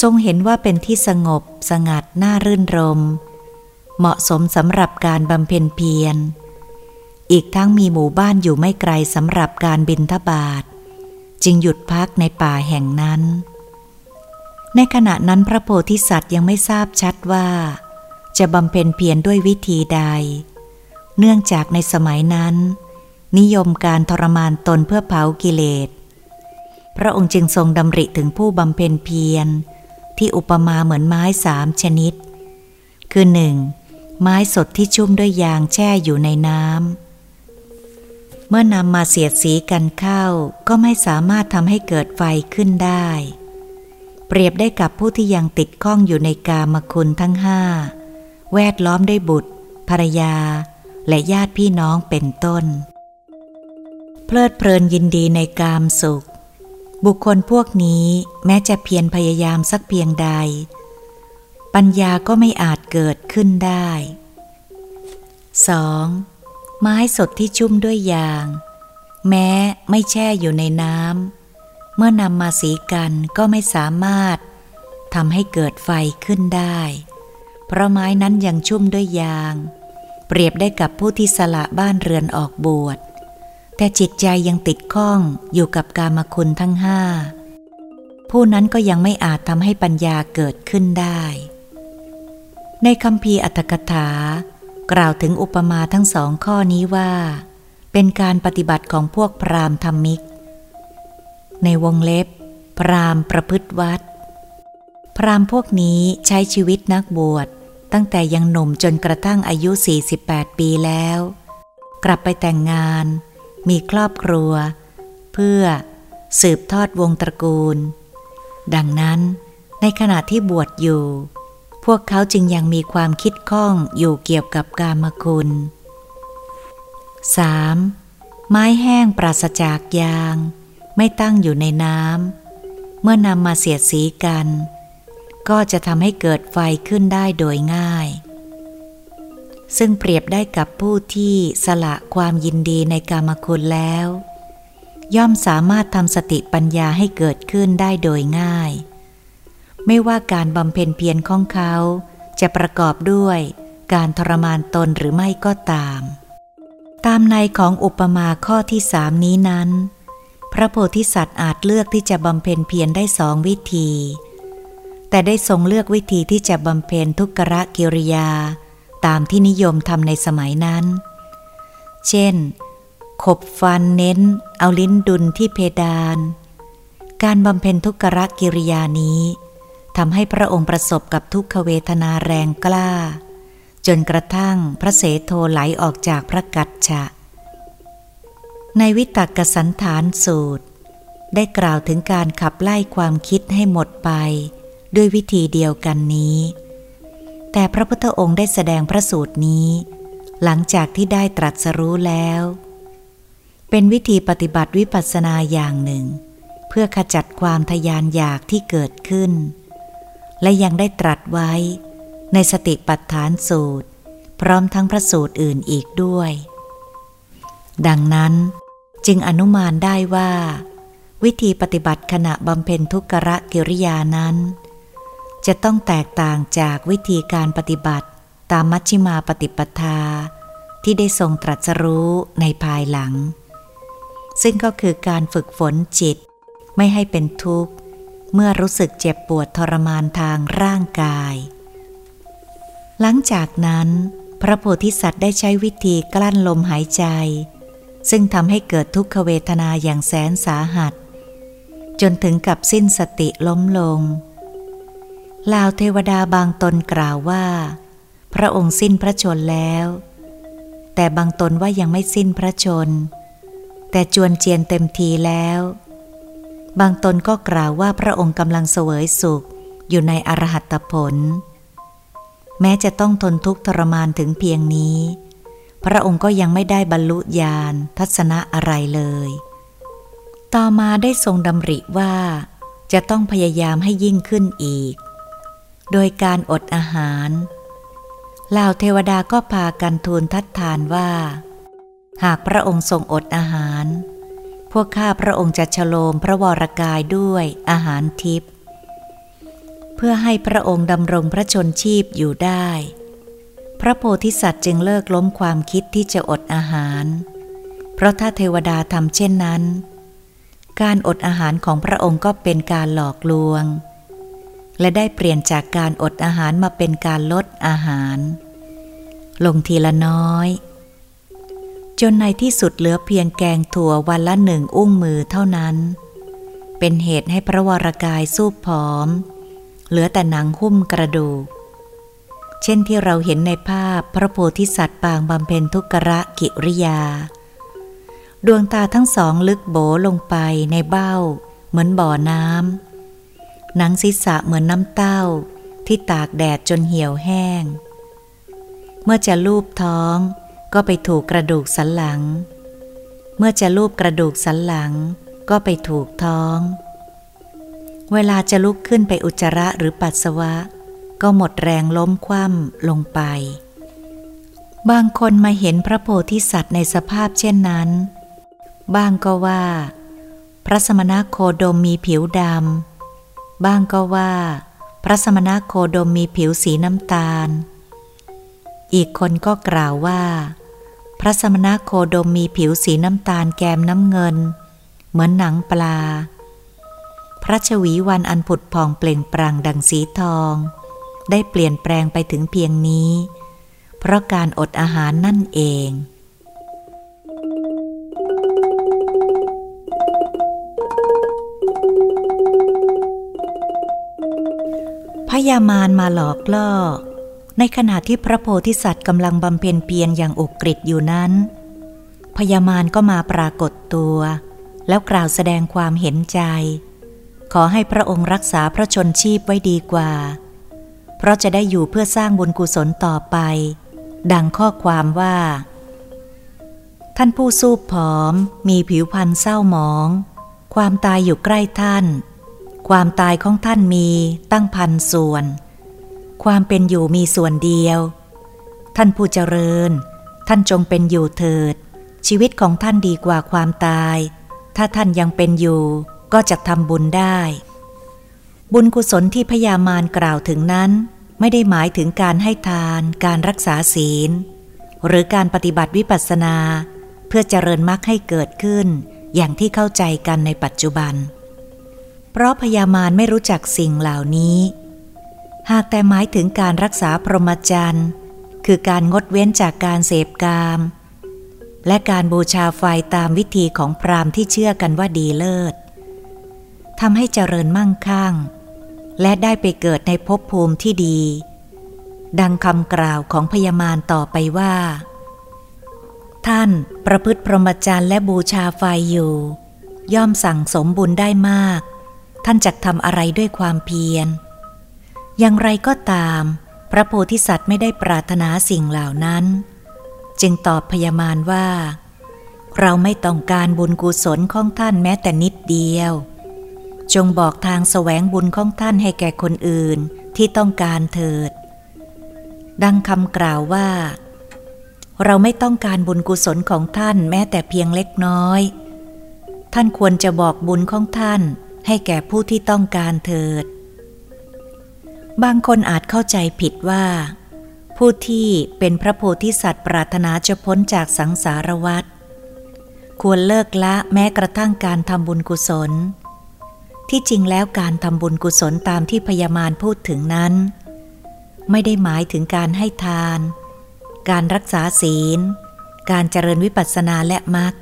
ทรงเห็นว่าเป็นที่สงบสงัดน่ารื่นรม เหมาะสมสำหรับการบำเพ็ญเพียร อีกทั้งมีหมู่บ้านอยู่ไม่ไกลสำหรับการบินทบาท จึงหยุดพักในป่าแห่งนั้น ในขณะนั้นพระโพธิสัตว์ยังไม่ทราบชัดว่า จะบำเพ็ญเพียรด้วยวิธีใด เนื่องจากในสมัยนั้น นิยมการทรมานตนเพื่อเผากิเลสพระองค์จึงทรงดำริถึงผู้บำเพ็ญเพียร ที่อุปมาเหมือนไม้สามชนิด คือหนึ่งไม้สดที่ชุ่มด้วยยางแช่อยู่ในน้ำ เมื่อนำมาเสียดสีกันเข้า ก็ไม่สามารถทำให้เกิดไฟขึ้นได้ เปรียบได้กับผู้ที่ยังติดข้องอยู่ในกามคุณทั้งห้า แวดล้อมด้วยบุตร ภรรยา และญาติพี่น้องเป็นต้น เพลิดเพลินยินดีในกามสุข บุคคลพวกนี้แม้จะเพียรพยายามสักเพียงใด ปัญญาก็ไม่อาจเกิดขึ้นได้ 2. ไม้สดที่ชุ่มด้วยยาง แม้ไม่แช่อยู่ในน้ำเมื่อนำมาสีกันก็ไม่สามารถทำให้เกิดไฟขึ้นได้ เพราะไม้นั้นยังชุ่มด้วยยาง เปรียบได้กับผู้ที่สละบ้านเรือนออกบวช แต่จิตใจยังติดข้องอยู่กับกามคุณทั้งห้า ผู้นั้นก็ยังไม่อาจทำให้ปัญญาเกิดขึ้นได้ ในคำพีอัตถกถากล่าวถึงอุปมาทั้งสองข้อนี้ว่า เป็นการปฏิบัติของพวกพราหมณ์ธรรมิก ในวงเล็บ พราหมณ์ประพฤติวัด พราหมณ์พวกนี้ใช้ชีวิตนักบวชตั้งแต่ยังหนุ่มจนกระทั่งอายุ 48 ปีแล้ว กลับไปแต่งงาน มีครอบครัว เพื่อสืบทอดวงตระกูล ดังนั้นในขณะที่บวชอยู่ พวกเขาจึงยังมีความคิดข้องอยู่เกี่ยวกับกามคุณ 3. ไม้แห้งปราศจากยาง ไม่ตั้งอยู่ในน้ำเมื่อนำมาเสียดสีกัน ก็จะทำให้เกิดไฟขึ้นได้โดยง่าย ซึ่งเปรียบได้กับผู้ที่สละความยินดีในกามคุณแล้ว ย่อมสามารถทำสติปัญญาให้เกิดขึ้นได้โดยง่าย ไม่ว่าการบำเพ็ญเพียรของเขา จะประกอบด้วยการทรมานตนหรือไม่ก็ตาม ตามในของอุปมาข้อที่สามนี้นั้น พระโพธิสัตว์อาจเลือกที่จะบำเพ็ญเพียรได้สองวิธี แต่ได้ทรงเลือกวิธีที่จะบำเพ็ญทุกขะกิริยา ตามที่นิยมทำในสมัยนั้น เช่น ขบฟันเน้น เอาลิ้นดุลที่เพดาน การบำเพ็ญทุกขะกิริยานี้ทำให้พระองค์ประสบกับทุกขเวทนาแรงกล้า จนกระทั่งพระเสโทไหลออกจากพระกัจฉะ ในวิตกสันฐานสูตร ได้กล่าวถึงการขับไล่ความคิดให้หมดไป ด้วยวิธีเดียวกันนี้ แต่พระพุทธองค์ได้แสดงพระสูตรนี้ หลังจากที่ได้ตรัสรู้แล้ว เป็นวิธีปฏิบัติวิปัสสนาอย่างหนึ่ง เพื่อขจัดความทยานอยากที่เกิดขึ้น และยังได้ตรัสไว้ในสติปัฏฐานสูตร พร้อมทั้งพระสูตรอื่นอีกด้วย ดังนั้นจึงอนุมานได้ว่า วิธีปฏิบัติขณะบำเพ็ญทุกขะกิริยานั้น จะต้องแตกต่างจากวิธีการปฏิบัติตามมัชฌิมาปฏิปทา ที่ได้ทรงตรัสรู้ในภายหลัง ซึ่งก็คือการฝึกฝนจิต ไม่ให้เป็นทุกข์ เมื่อรู้สึกเจ็บปวดทรมานทางร่างกาย หลังจากนั้น พระโพธิสัตว์ได้ใช้วิธีกลั้นลมหายใจ ซึ่งทำให้เกิดทุกขเวทนาอย่างแสนสาหัส จนถึงกับสิ้นสติล้มลง ลาวเทวดาบางตนกล่าวว่า พระองค์สิ้นพระชนแล้ว แต่บางตนว่ายังไม่สิ้นพระชน แต่จวนเจียนเต็มทีแล้ว บางตนก็กล่าวว่าพระองค์กำลังเสวยสุขอยู่ในอรหัตผล แม้จะต้องทนทุกข์ทรมานถึงเพียงนี้ พระองค์ก็ยังไม่ได้บรรลุญาณทัศนะอะไรเลย ต่อมาได้ทรงดำริว่า จะต้องพยายามให้ยิ่งขึ้นอีก โดยการอดอาหารเหล่าเทวดาก็พากันทูลทัดทานว่า หากพระองค์ทรงอดอาหาร พวกข้าพระองค์จะฉโลมพระวรกายด้วยอาหารทิพย์เพื่อให้พระองค์ดำรงพระชนชีพอยู่ได้ พระโพธิสัตว์จึงเลิกล้มความคิดที่จะอดอาหาร เพราะถ้าเทวดาทำเช่นนั้น การอดอาหารของพระองค์ก็เป็นการหลอกลวง และได้เปลี่ยนจากการอดอาหารมาเป็นการลดอาหาร ลงทีละน้อย จนในที่สุดเหลือเพียงแกงถั่ววันละหนึ่งอุ้งมือเท่านั้น เป็นเหตุให้พระวรากายสูบผอม เหลือแต่หนังหุ้มกระดูก เช่นที่เราเห็นในภาพพระโพธิสัตว์ปางบำเพ็ญทุกระกิริยา ดวงตาทั้งสองลึกโบลงไปในเบ้า เหมือนบ่อน้ำ หนังศีรษะเหมือนน้ำเต้าที่ตากแดดจนเหี่ยวแห้ง เมื่อจะลูบท้องก็ไปถูกกระดูกสันหลัง เมื่อจะลูบกระดูกสันหลัง ก็ไปถูกท้อง เวลาจะลุกขึ้นไปอุจจาระหรือปัสสาวะ ก็หมดแรงล้มคว่ำลงไป บางคนมาเห็นพระโพธิสัตว์ในสภาพเช่นนั้น บ้างก็ว่า พระสมณโคดมมีผิวดำ บ้างก็ว่า พระสมณโคดมมีผิวสีน้ำตาล อีกคนก็กล่าวว่า พระสมณโคดมมีผิวสีน้ำตาลแกมน้ำเงิน เหมือนหนังปลา พระชวีวันอันผุดผ่องเปล่งปลั่งดังสีทอง ได้เปลี่ยนแปลงไปถึงเพียงนี้ เพราะการอดอาหารนั่นเอง ยามารมาหลอกล่อ ในขณะที่พระโพธิสัตว์กำลังบำเพ็ญเพียรอย่างอุกฤษอยู่นั้น พยามารก็มาปรากฏตัว แล้วกล่าวแสดงความเห็นใจ ขอให้พระองค์รักษาพระชนชีพไว้ดีกว่า เพราะจะได้อยู่เพื่อสร้างบุญกุศลต่อไป ดังข้อความว่า ท่านผู้สู้ผอม มีผิวพรรณเศร้าหมอง ความตายอยู่ใกล้ท่าน ความตายของท่านมีตั้งพันส่วน ความเป็นอยู่มีส่วนเดียว ท่านผู้เจริญ ท่านจงเป็นอยู่เถิด ชีวิตของท่านดีกว่าความตาย ถ้าท่านยังเป็นอยู่ก็จะทำบุญได้ บุญกุศลที่พยามารกล่าวถึงนั้น ไม่ได้หมายถึงการให้ทาน การรักษาศีล หรือการปฏิบัติวิปัสสนา เพื่อเจริญมรรคให้เกิดขึ้น อย่างที่เข้าใจกันในปัจจุบัน เพราะพยามารไม่รู้จักสิ่งเหล่านี้ หากแต่หมายถึงการรักษาพรหมจรรย์ คือการงดเว้นจากการเสพกาม และการบูชาไฟตามวิธีของพราหมณ์ที่เชื่อกันว่าดีเลิศทำให้เจริญมั่งคั่ง และได้ไปเกิดในภพภูมิที่ดี ดังคำกล่าวของพยามารต่อไปว่า ท่านประพฤติพรหมจรรย์และบูชาไฟอยู่ ย่อมสั่งสมบุญได้มาก ท่านจะทำอะไรด้วยความเพียร อย่างไรก็ตาม พระโพธิสัตว์ไม่ได้ปรารถนาสิ่งเหล่านั้น จึงตอบพยามารว่า เราไม่ต้องการบุญกุศลของท่านแม้แต่นิดเดียว จงบอกทางแสวงบุญของท่านให้แก่คนอื่นที่ต้องการเถิด ดังคำกล่าวว่า เราไม่ต้องการบุญกุศลของท่านแม้แต่เพียงเล็กน้อย ท่านควรจะบอกบุญของท่าน ให้แก่ผู้ที่ต้องการเถิด บางคนอาจเข้าใจผิดว่า ผู้ที่เป็นพระโพธิสัตว์ปรารถนาจะพ้นจากสังสารวัฏควรเลิกละแม้กระทั่งการทำบุญกุศล ที่จริงแล้วการทำบุญกุศลตามที่พยามารพูดถึงนั้น ไม่ได้หมายถึงการให้ทาน การรักษาศีล การเจริญวิปัสสนาและมรรค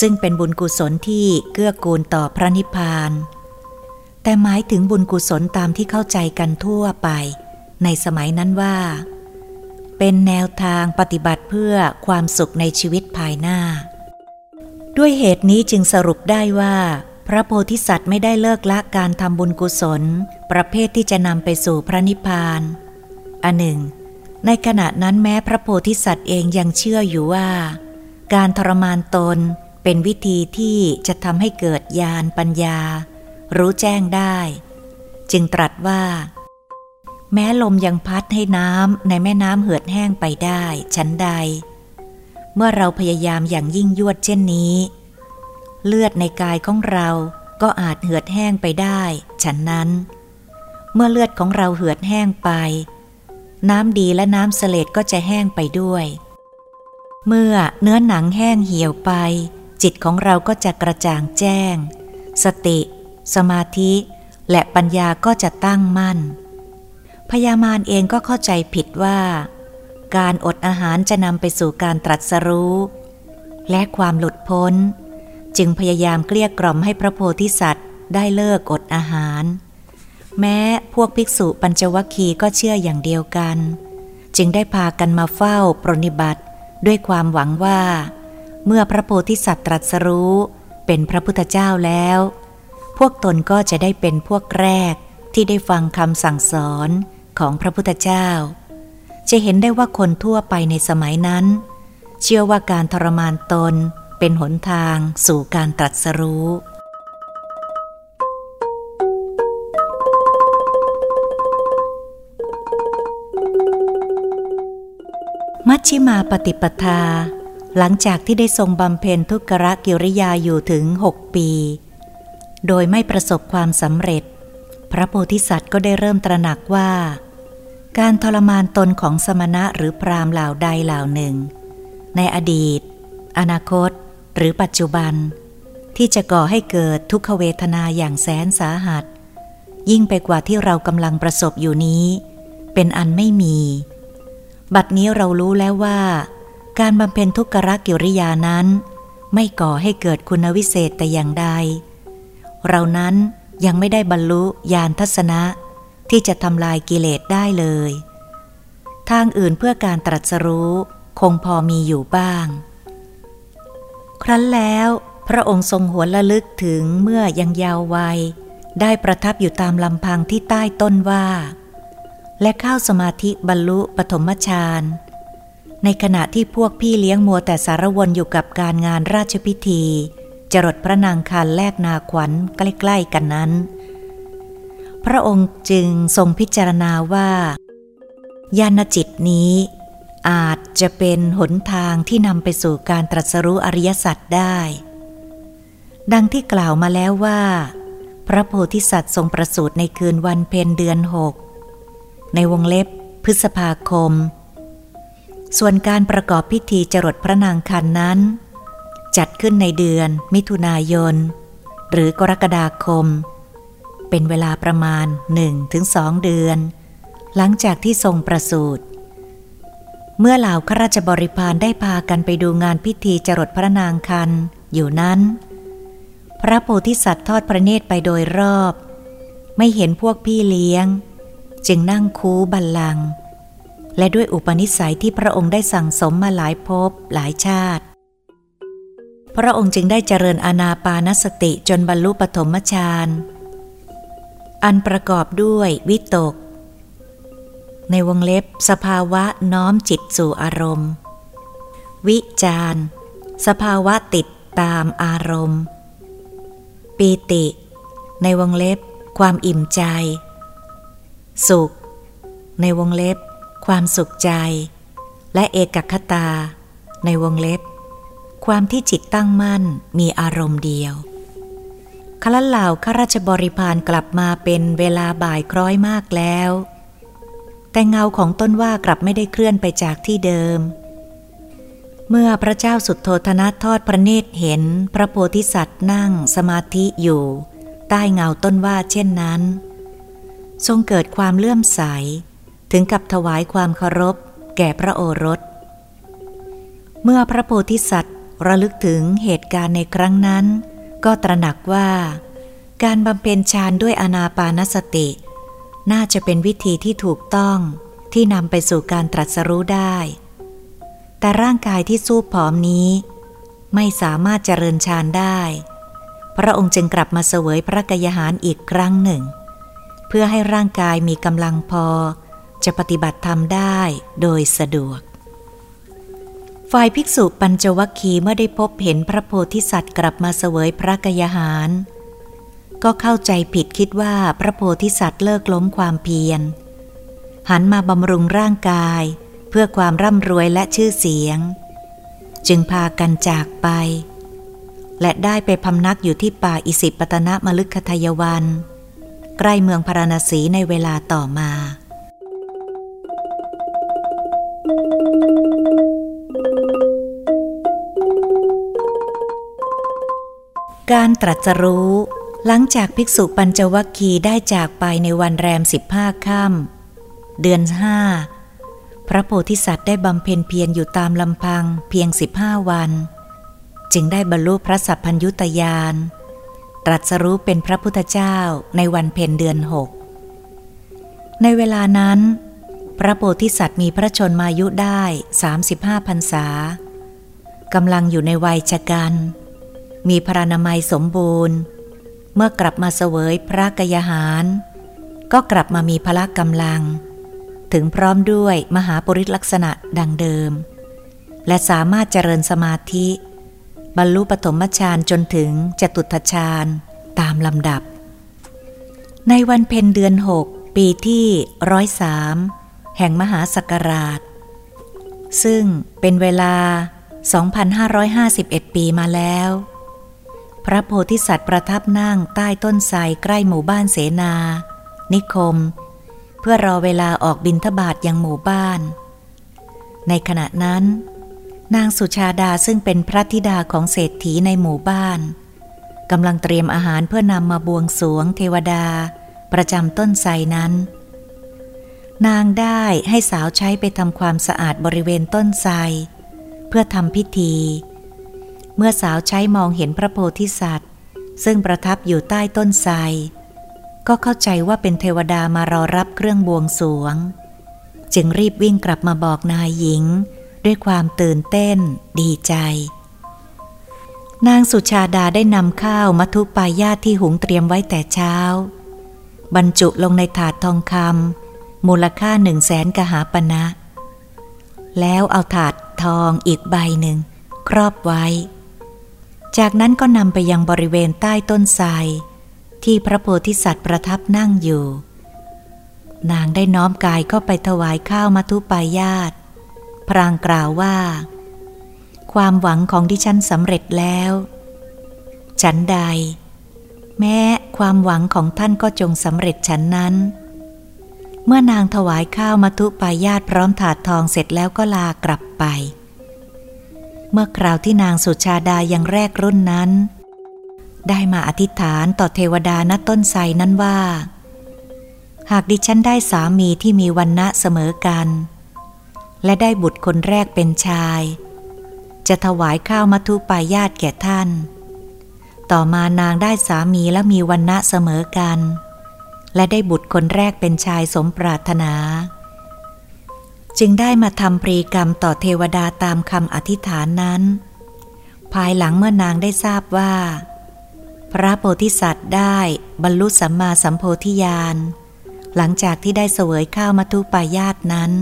ซึ่งเป็นบุญกุศลที่เกื้อกูลต่อพระนิพพาน แต่หมายถึงบุญกุศลตามที่เข้าใจกันทั่วไป ในสมัยนั้นว่า เป็นแนวทางปฏิบัติเพื่อความสุขในชีวิตภายหน้า ด้วยเหตุนี้จึงสรุปได้ว่า พระโพธิสัตว์ไม่ได้เลิกละการทำบุญกุศล ประเภทที่จะนำไปสู่พระนิพพาน อันหนึ่ง ในขณะนั้นแม้พระโพธิสัตว์เองยังเชื่ออยู่ว่า การทรมานตน เป็นวิธีที่จะทำให้เกิดญาณปัญญา รู้แจ้งได้ จึงตรัสว่า แม้ลมยังพัดให้น้ำในแม่น้ำเหือดแห้งไปได้ ชั้นใด เมื่อเราพยายามอย่างยิ่งยวดเช่นนี้ เลือดในกายของเราก็อาจเหือดแห้งไปได้ ฉันนั้น เมื่อเลือดของเราเหือดแห้งไป น้ำดีและน้ำเสลดก็จะแห้งไปด้วย เมื่อเนื้อหนังแห้งเหี่ยวไป จิตของเราก็จะกระจ่างแจ้ง สติ สมาธิ และปัญญาก็จะตั้งมั่น พยามารเองก็เข้าใจผิดว่า การอดอาหารจะนำไปสู่การตรัสรู้ และความหลุดพ้น จึงพยายามเกลี้ยกล่อมให้พระโพธิสัตว์ได้เลิกอดอาหาร แม้พวกภิกษุปัญจวัคคีย์ก็เชื่ออย่างเดียวกัน จึงได้พากันมาเฝ้าปรนิบัติด้วยความหวังว่า เมื่อพระโพธิสัตว์ตรัสรู้เป็นพระพุทธเจ้าแล้ว พวกตนก็จะได้เป็นพวกแรกที่ได้ฟังคำสั่งสอนของพระพุทธเจ้า จะเห็นได้ว่าคนทั่วไปในสมัยนั้น เชื่อว่าการทรมานตนเป็นหนทางสู่การตรัสรู้ มัชชิมาปฏิปทา หลังจากที่ได้ทรงบำเพ็ญทุกขะกิริยาอยู่ถึงหกปี โดยไม่ประสบความสำเร็จ พระโพธิสัตว์ก็ได้เริ่มตระหนักว่า การทรมานตนของสมณะหรือพรามเหล่าใดเหล่าหนึ่ง ในอดีต อนาคต หรือปัจจุบัน ที่จะก่อให้เกิดทุกขเวทนาอย่างแสนสาหัส ยิ่งไปกว่าที่เรากำลังประสบอยู่นี้ เป็นอันไม่มี บัดนี้เรารู้แล้วว่า การบำเพ็ญทุกขกิริยานั้น ไม่ก่อให้เกิดคุณวิเศษแต่อย่างใด เรานั้นยังไม่ได้บรรลุญาณทัศนะ ที่จะทำลายกิเลสได้เลย ทางอื่นเพื่อการตรัสรู้คงพอมีอยู่บ้าง ครั้นแล้วพระองค์ทรงหวนระลึกถึงเมื่อยังยาววัย ได้ประทับอยู่ตามลำพังที่ใต้ต้นว่า และเข้าสมาธิบรรลุปฐมฌาน ในขณะที่พวกพี่เลี้ยงมัวแต่สารวนอยู่กับการงานราชพิธี จรดพระนางคันแลกนาขวัญใกล้ๆกันนั้น พระองค์จึงทรงพิจารณาว่า ญาณจิตนี้ อาจจะเป็นหนทางที่นำไปสู่การตรัสรู้อริยสัจได้ ดังที่กล่าวมาแล้วว่า พระโพธิสัตว์ทรงประสูติในคืนวันเพ็ญเดือนหกในวงเล็บพฤษภาคม ส่วนการประกอบพิธีจรดพระนางคันนั้น จัดขึ้นในเดือน มิถุนายน หรือกรกฎาคม เป็นเวลาประมาณหนึ่งถึงสองเดือน หลังจากที่ทรงประสูติเมื่อเหล่าข้าราชบริพารได้พากันไปดูงานพิธีจรดพระนางคันอยู่นั้น พระโพธิสัตว์ทอดพระเนตรไปโดยรอบ ไม่เห็นพวกพี่เลี้ยง จึงนั่งคูบัลลัง และด้วยอุปนิสัยที่พระองค์ได้สั่งสมมาหลายภพหลายชาติ พระองค์จึงได้เจริญอาณาปานสติจนบรรลุปฐมฌานอันประกอบด้วยวิตก ในวงเล็บสภาวะน้อมจิตสู่อารมณ์ วิจารสภาวะติดตามอารมณ์ ปีติ ในวงเล็บ ความอิ่มใจ สุข ในวงเล็บ ความสุขใจ และเอกคตา ในวงเล็บ ความที่จิตตั้งมั่นมีอารมณ์เดียวคลันเหล่าข้าราชบริพารกลับมาเป็นเวลาบ่ายคล้อยมากแล้ว แต่เงาของต้นว่ากลับไม่ได้เคลื่อนไปจากที่เดิม เมื่อพระเจ้าสุดโทธนะทอดพระเนตรเห็นพระโพธิสัตว์นั่งสมาธิอยู่ ใต้เงาต้นว่าเช่นนั้น ทรงเกิดความเลื่อมใส ถึงกับถวายความเคารพ แก่พระโอรส เมื่อพระโพธิสัตว์ระลึกถึงเหตุการณ์ในครั้งนั้น ก็ตระหนักว่า การบำเพ็ญฌานด้วยอนาปานสติ น่าจะเป็นวิธีที่ถูกต้องที่นำไปสู่การตรัสรู้ได้ แต่ร่างกายที่สู้ผอมนี้ ไม่สามารถเจริญฌานได้ พระองค์จึงกลับมาเสวยพระกยาหารอีกครั้งหนึ่ง เพื่อให้ร่างกายมีกำลังพอ จะปฏิบัติธรรมได้โดยสะดวก ฝ่ายภิกษุปัญจวัคคีย์เมื่อได้พบเห็นพระโพธิสัตว์กลับมาเสวยพระกยาหาร ก็เข้าใจผิดคิดว่าพระโพธิสัตว์เลิกล้มความเพียร หันมาบำรุงร่างกาย เพื่อความร่ำรวยและชื่อเสียง จึงพากันจากไป และได้ไปพำนักอยู่ที่ป่าอิสิปตนะมลึกคทายวัน ใกล้เมืองพาราณสีในเวลาต่อมา การตรัสรู้ หลังจากภิกษุปัญจวัคคีย์ได้จากไปในวันแรมสิบห้าค่ำเดือนห้าพระโพธิสัตว์ได้บำเพ็ญเพียรอยู่ตามลำพังเพียงสิบห้าวัน จึงได้บรรลุพระสัพพัญยุตยาน ตรัสรู้เป็นพระพุทธเจ้าในวันเพ็ญเดือนหกในเวลานั้น พระโพธิสัตว์มีพระชนมายุได้สามิบห้าพรรษากำลังอยู่ในวัยชะกัน มีพระนามัยสมบูรณ์ เมื่อกลับมาเสวยพระกยาหาร ก็กลับมามีพละกำลัง ถึงพร้อมด้วยมหาปริศลักษณะดังเดิม และสามารถเจริญสมาธิ บรรลุปฐมฌานจนถึงจตุตฌานตามลำดับ ในวันเพ็ญเดือนหกปีที่ร้อยสาม แห่งมหาสักราช ซึ่งเป็นเวลา 2,551 ปีมาแล้ว พระโพธิสัตว์ประทับนั่งใต้ต้นไทรใกล้หมู่บ้านเสนา นิคม เพื่อรอเวลาออกบินทบาทยังหมู่บ้าน ในขณะนั้น นางสุชาดาซึ่งเป็นพระธิดาของเศรษฐีในหมู่บ้านกำลังเตรียมอาหารเพื่อนำมาบวงสวงเทวดา ประจำต้นไทรนั้น นางได้ให้สาวใช้ไปทำความสะอาดบริเวณต้นไทรเพื่อทำพิธี เมื่อสาวใช้มองเห็นพระโพธิสัตว์ ซึ่งประทับอยู่ใต้ต้นไทรก็เข้าใจว่าเป็นเทวดามารอรับเครื่องบวงสวง จึงรีบวิ่งกลับมาบอกนายหญิง ด้วยความตื่นเต้น ดีใจ นางสุชาดาได้นำข้าวมัทุปายาที่หุงเตรียมไว้แต่เช้า บรรจุลงในถาดทองคำ มูลค่าหนึ่งแสนกหาปณะนะแล้วเอาถาดทองอีกใบหนึ่ง ครอบไว้ จากนั้นก็นำไปยังบริเวณใต้ต้นไทรที่พระโพธิสัตว์ประทับนั่งอยู่ นางได้น้อมกายเข้าไปถวายข้าวมัทุปายาต พรางกล่าวว่า ความหวังของดิฉันสำเร็จแล้ว ฉันใด แม้ความหวังของท่านก็จงสำเร็จฉันนั้น เมื่อนางถวายข้าวมัทุปายาตพร้อมถาดทองเสร็จแล้วก็ลากลับไป เมื่อคราวที่นางสุชาดายังแรกรุ่นนั้น ได้มาอธิษฐานต่อเทวดาณต้นไทรนั้นว่า หากดิฉันได้สามีที่มีวันณะเสมอกัน และได้บุตรคนแรกเป็นชาย จะถวายข้าวมัทุปายาตแก่ท่าน ต่อมานางได้สามีและมีวันณะเสมอกัน และได้บุตรคนแรกเป็นชายสมปรารถนา จึงได้มาทำปรีกรรมต่อเทวดาตามคำอธิษฐานนั้น ภายหลังเมื่อนางได้ทราบว่า พระโพธิสัตว์ได้บรรลุสัมมาสัมโพธิญาณ หลังจากที่ได้เสวยข้าวมัทุปายาตนั้น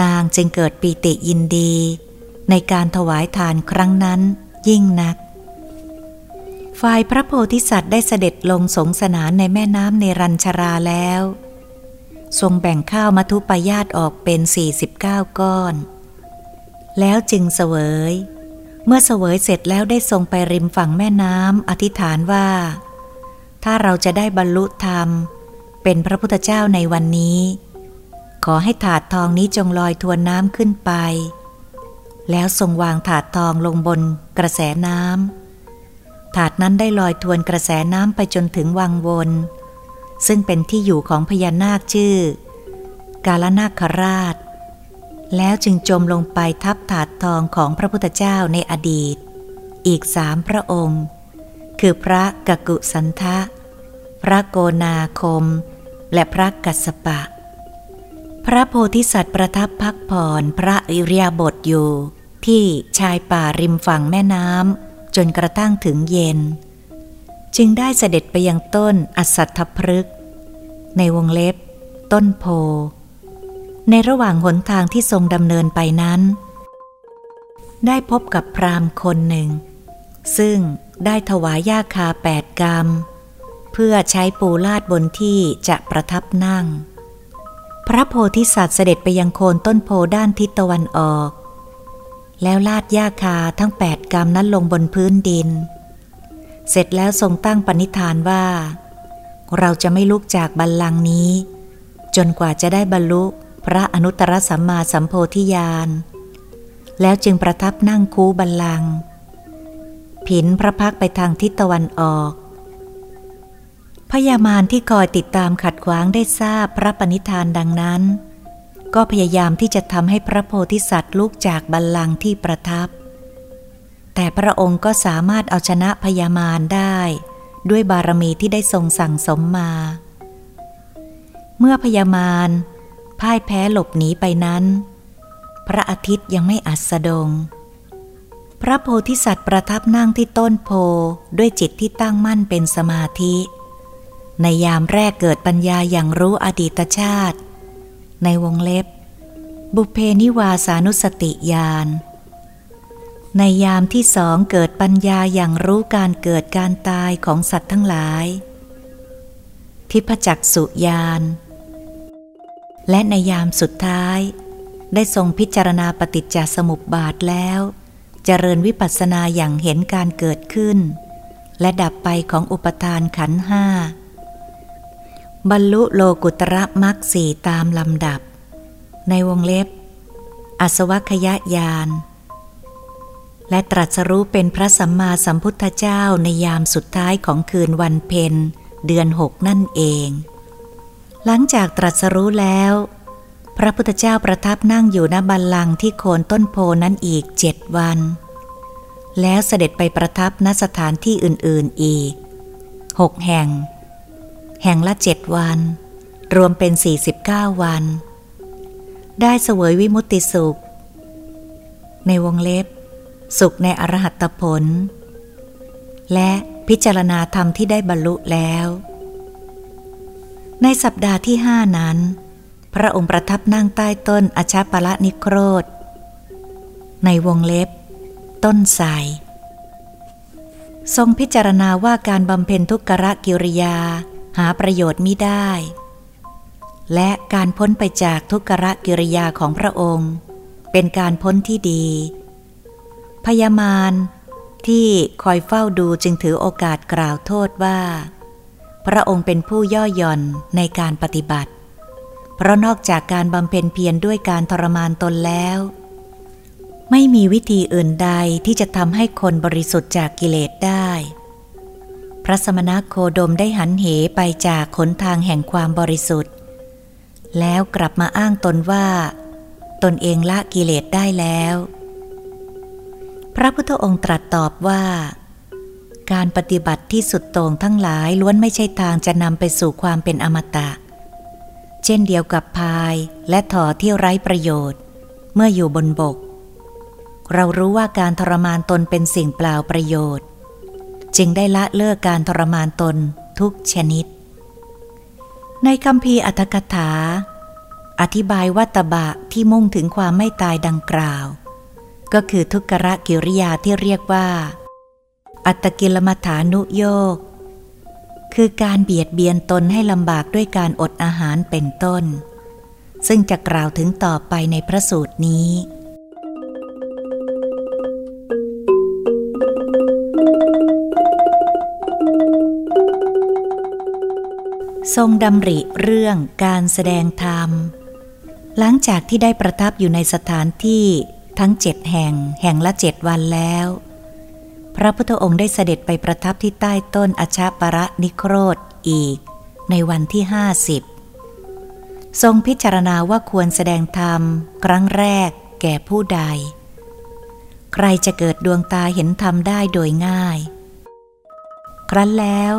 นางจึงเกิดปีติยินดี ในการถวายทานครั้งนั้นยิ่งนัก ฝ่ายพระโพธิสัตว์ได้เสด็จลงสงสนานในแม่น้ำเนรัญชราแล้ว ทรงแบ่งข้าวมัทุปายาตออกเป็น 49 ก้อน แล้วจึงเสวย เมื่อเสวยเสร็จแล้วได้ทรงไปริมฝั่งแม่น้ำอธิษฐานว่า ถ้าเราจะได้บรรลุธรรม เป็นพระพุทธเจ้าในวันนี้ ขอให้ถาดทองนี้จงลอยทวนน้ำขึ้นไป แล้วทรงวางถาดทองลงบนกระแสน้ำ ถาดนั้นได้ลอยทวนกระแสน้ำไปจนถึงวังวน ซึ่งเป็นที่อยู่ของพญานาคชื่อ กาลนาคราช แล้วจึงจมลงไปทับถาดทองของพระพุทธเจ้าในอดีต อีกสามพระองค์ คือพระกกุสันทะ พระโกนาคม และพระกัสสปะ พระโพธิสัตว์ประทับพักผ่อนพระอิริยาบถอยู่ที่ชายป่าริมฝั่งแม่น้ำ จนกระทั่งถึงเย็น จึงได้เสด็จไปยังต้นอสัตถพฤกษ์ในวงเล็บ ต้นโพ ในระหว่างหนทางที่ทรงดำเนินไปนั้น ได้พบกับพราหมณ์คนหนึ่ง ซึ่งได้ถวายยาคาแปดกรรม เพื่อใช้ปูลาดบนที่จะประทับนั่ง พระโพธิสัตว์เสด็จไปยังโคนต้นโพด้านทิศตะวันออก แล้วลาดยาคาทั้งแปดกรรมนั้นลงบนพื้นดิน เสร็จแล้วทรงตั้งปณิธานว่า เราจะไม่ลุกจากบัลลังก์นี้ จนกว่าจะได้บรรลุพระอนุตตรสัมมาสัมโพธิญาณ แล้วจึงประทับนั่งคูบัลลังก์ผินพระพักไปทางทิศตะวันออกพญามารที่คอยติดตามขัดขวางได้ทราบพระปณิธานดังนั้น ก็พยายามที่จะทำให้พระโพธิสัตว์ลุกจากบัลลังก์ที่ประทับ แต่พระองค์ก็สามารถเอาชนะพญามารได้ ด้วยบารมีที่ได้ทรงสั่งสมมา เมื่อพญามารพ่ายแพ้หลบหนีไปนั้น พระอาทิตย์ยังไม่อัสดง พระโพธิสัตว์ประทับนั่งที่ต้นโพด้วยจิตที่ตั้งมั่นเป็นสมาธิ ในยามแรกเกิดปัญญาอย่างรู้อดีตชาติ ในวงเล็บ บุเพนิวาสานุสติญาณในยามที่สองเกิดปัญญาอย่างรู้การเกิดการตายของสัตว์ทั้งหลาย ทิพจักสุญาณและในยามสุดท้าย ได้ทรงพิจารณาปฏิจจสมุปบาทแล้ว เจริญวิปัสสนาอย่างเห็นการเกิดขึ้น และดับไปของอุปทานขันห้า บรรลุโลกุตระมักสี่ตามลำดับ ในวงเล็บ อสวัคยญาณและตรัสรู้เป็นพระสัมมาสัมพุทธเจ้าในยามสุดท้ายของคืนวันเพ็ญเดือนหกนั่นเอง หลังจากตรัสรู้แล้ว พระพุทธเจ้าประทับนั่งอยู่ณบัลลังก์ที่โคนต้นโพนั้นอีกเจ็ดวัน แล้วเสด็จไปประทับณสถานที่อื่นๆอีกหกแห่ง แห่งละเจ็ดวัน รวมเป็นสี่สิบเก้าวัน ได้เสวยวิมุตติสุข ในวงเล็บ สุขในอรหัตผล และพิจารณาธรรมที่ได้บรรลุแล้ว ในสัปดาห์ที่ห้านั้น พระองค์ประทับนั่งใต้ต้นอชาปละนิโครธ ในวงเล็บ ต้นไทรทรงพิจารณาว่าการบำเพ็ญทุกขะกิริยา หาประโยชน์มิได้ และการพ้นไปจากทุกขะกิริยาของพระองค์ เป็นการพ้นที่ดี พยามารที่คอยเฝ้าดูจึงถือโอกาสกล่าวโทษว่า พระองค์เป็นผู้ย่อหย่อนในการปฏิบัติ เพราะนอกจากการบำเพ็ญเพียรด้วยการทรมานตนแล้ว ไม่มีวิธีอื่นใดที่จะทำให้คนบริสุทธิ์จากกิเลสได้ พระสมณโคดมได้หันเหไปจากขนทางแห่งความบริสุทธิ์ แล้วกลับมาอ้างตนว่า ตนเองละกิเลสได้แล้ว พระพุทธองค์ตรัสตอบว่า การปฏิบัติที่สุดโต่งทั้งหลายล้วนไม่ใช่ทางจะนำไปสู่ความเป็นอมตะ เช่นเดียวกับพายและถอที่ไร้ประโยชน์ เมื่ออยู่บนบก เรารู้ว่าการทรมานตนเป็นสิ่งเปล่าประโยชน์ จึงได้ละเลิกการทรมานตนทุกชนิด ในคำพีอัตถกถา อธิบายวัตบะที่มุ่งถึงความไม่ตายดังกล่าว ก็คือทุกขะกิริยาที่เรียกว่า อัตกิลมัฐานุโยกคือการเบียดเบียนตนให้ลำบากด้วยการอดอาหารเป็นต้น ซึ่งจะกล่าวถึงต่อไปในพระสูตรนี้ ทรงดำริเรื่องการแสดงธรรม หลังจากที่ได้ประทับอยู่ในสถานที่ทั้งเจ็ดแห่งแห่งละเจ็ดวันแล้ว พระพุทธองค์ได้เสด็จไปประทับที่ใต้ต้นอชาประนิโครธอีก ในวันที่ห้าสิบทรงพิจารณาว่าควรแสดงธรรม ครั้งแรกแก่ผู้ใด ใครจะเกิดดวงตาเห็นธรรมได้โดยง่าย ครั้นแล้ว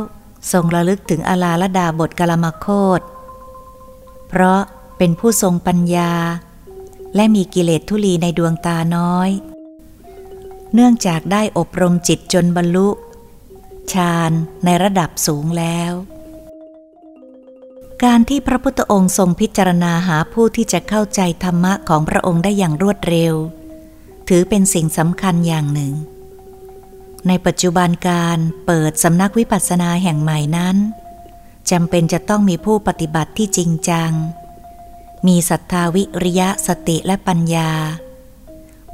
ทรงระลึกถึงอาลาลดาบทกลมโคตเพราะเป็นผู้ทรงปัญญา และมีกิเลสทุลีในดวงตาน้อย เนื่องจากได้อบรมจิตจนบรรลุฌานในระดับสูงแล้ว การที่พระพุทธองค์ทรงพิจารณาหาผู้ที่จะเข้าใจธรรมะของพระองค์ได้อย่างรวดเร็ว ถือเป็นสิ่งสำคัญอย่างหนึ่ง ในปัจจุบันการเปิดสำนักวิปัสสนาแห่งใหม่นั้นจำเป็นจะต้องมีผู้ปฏิบัติที่จริงจัง มีศรัทธาวิริยะสติและปัญญา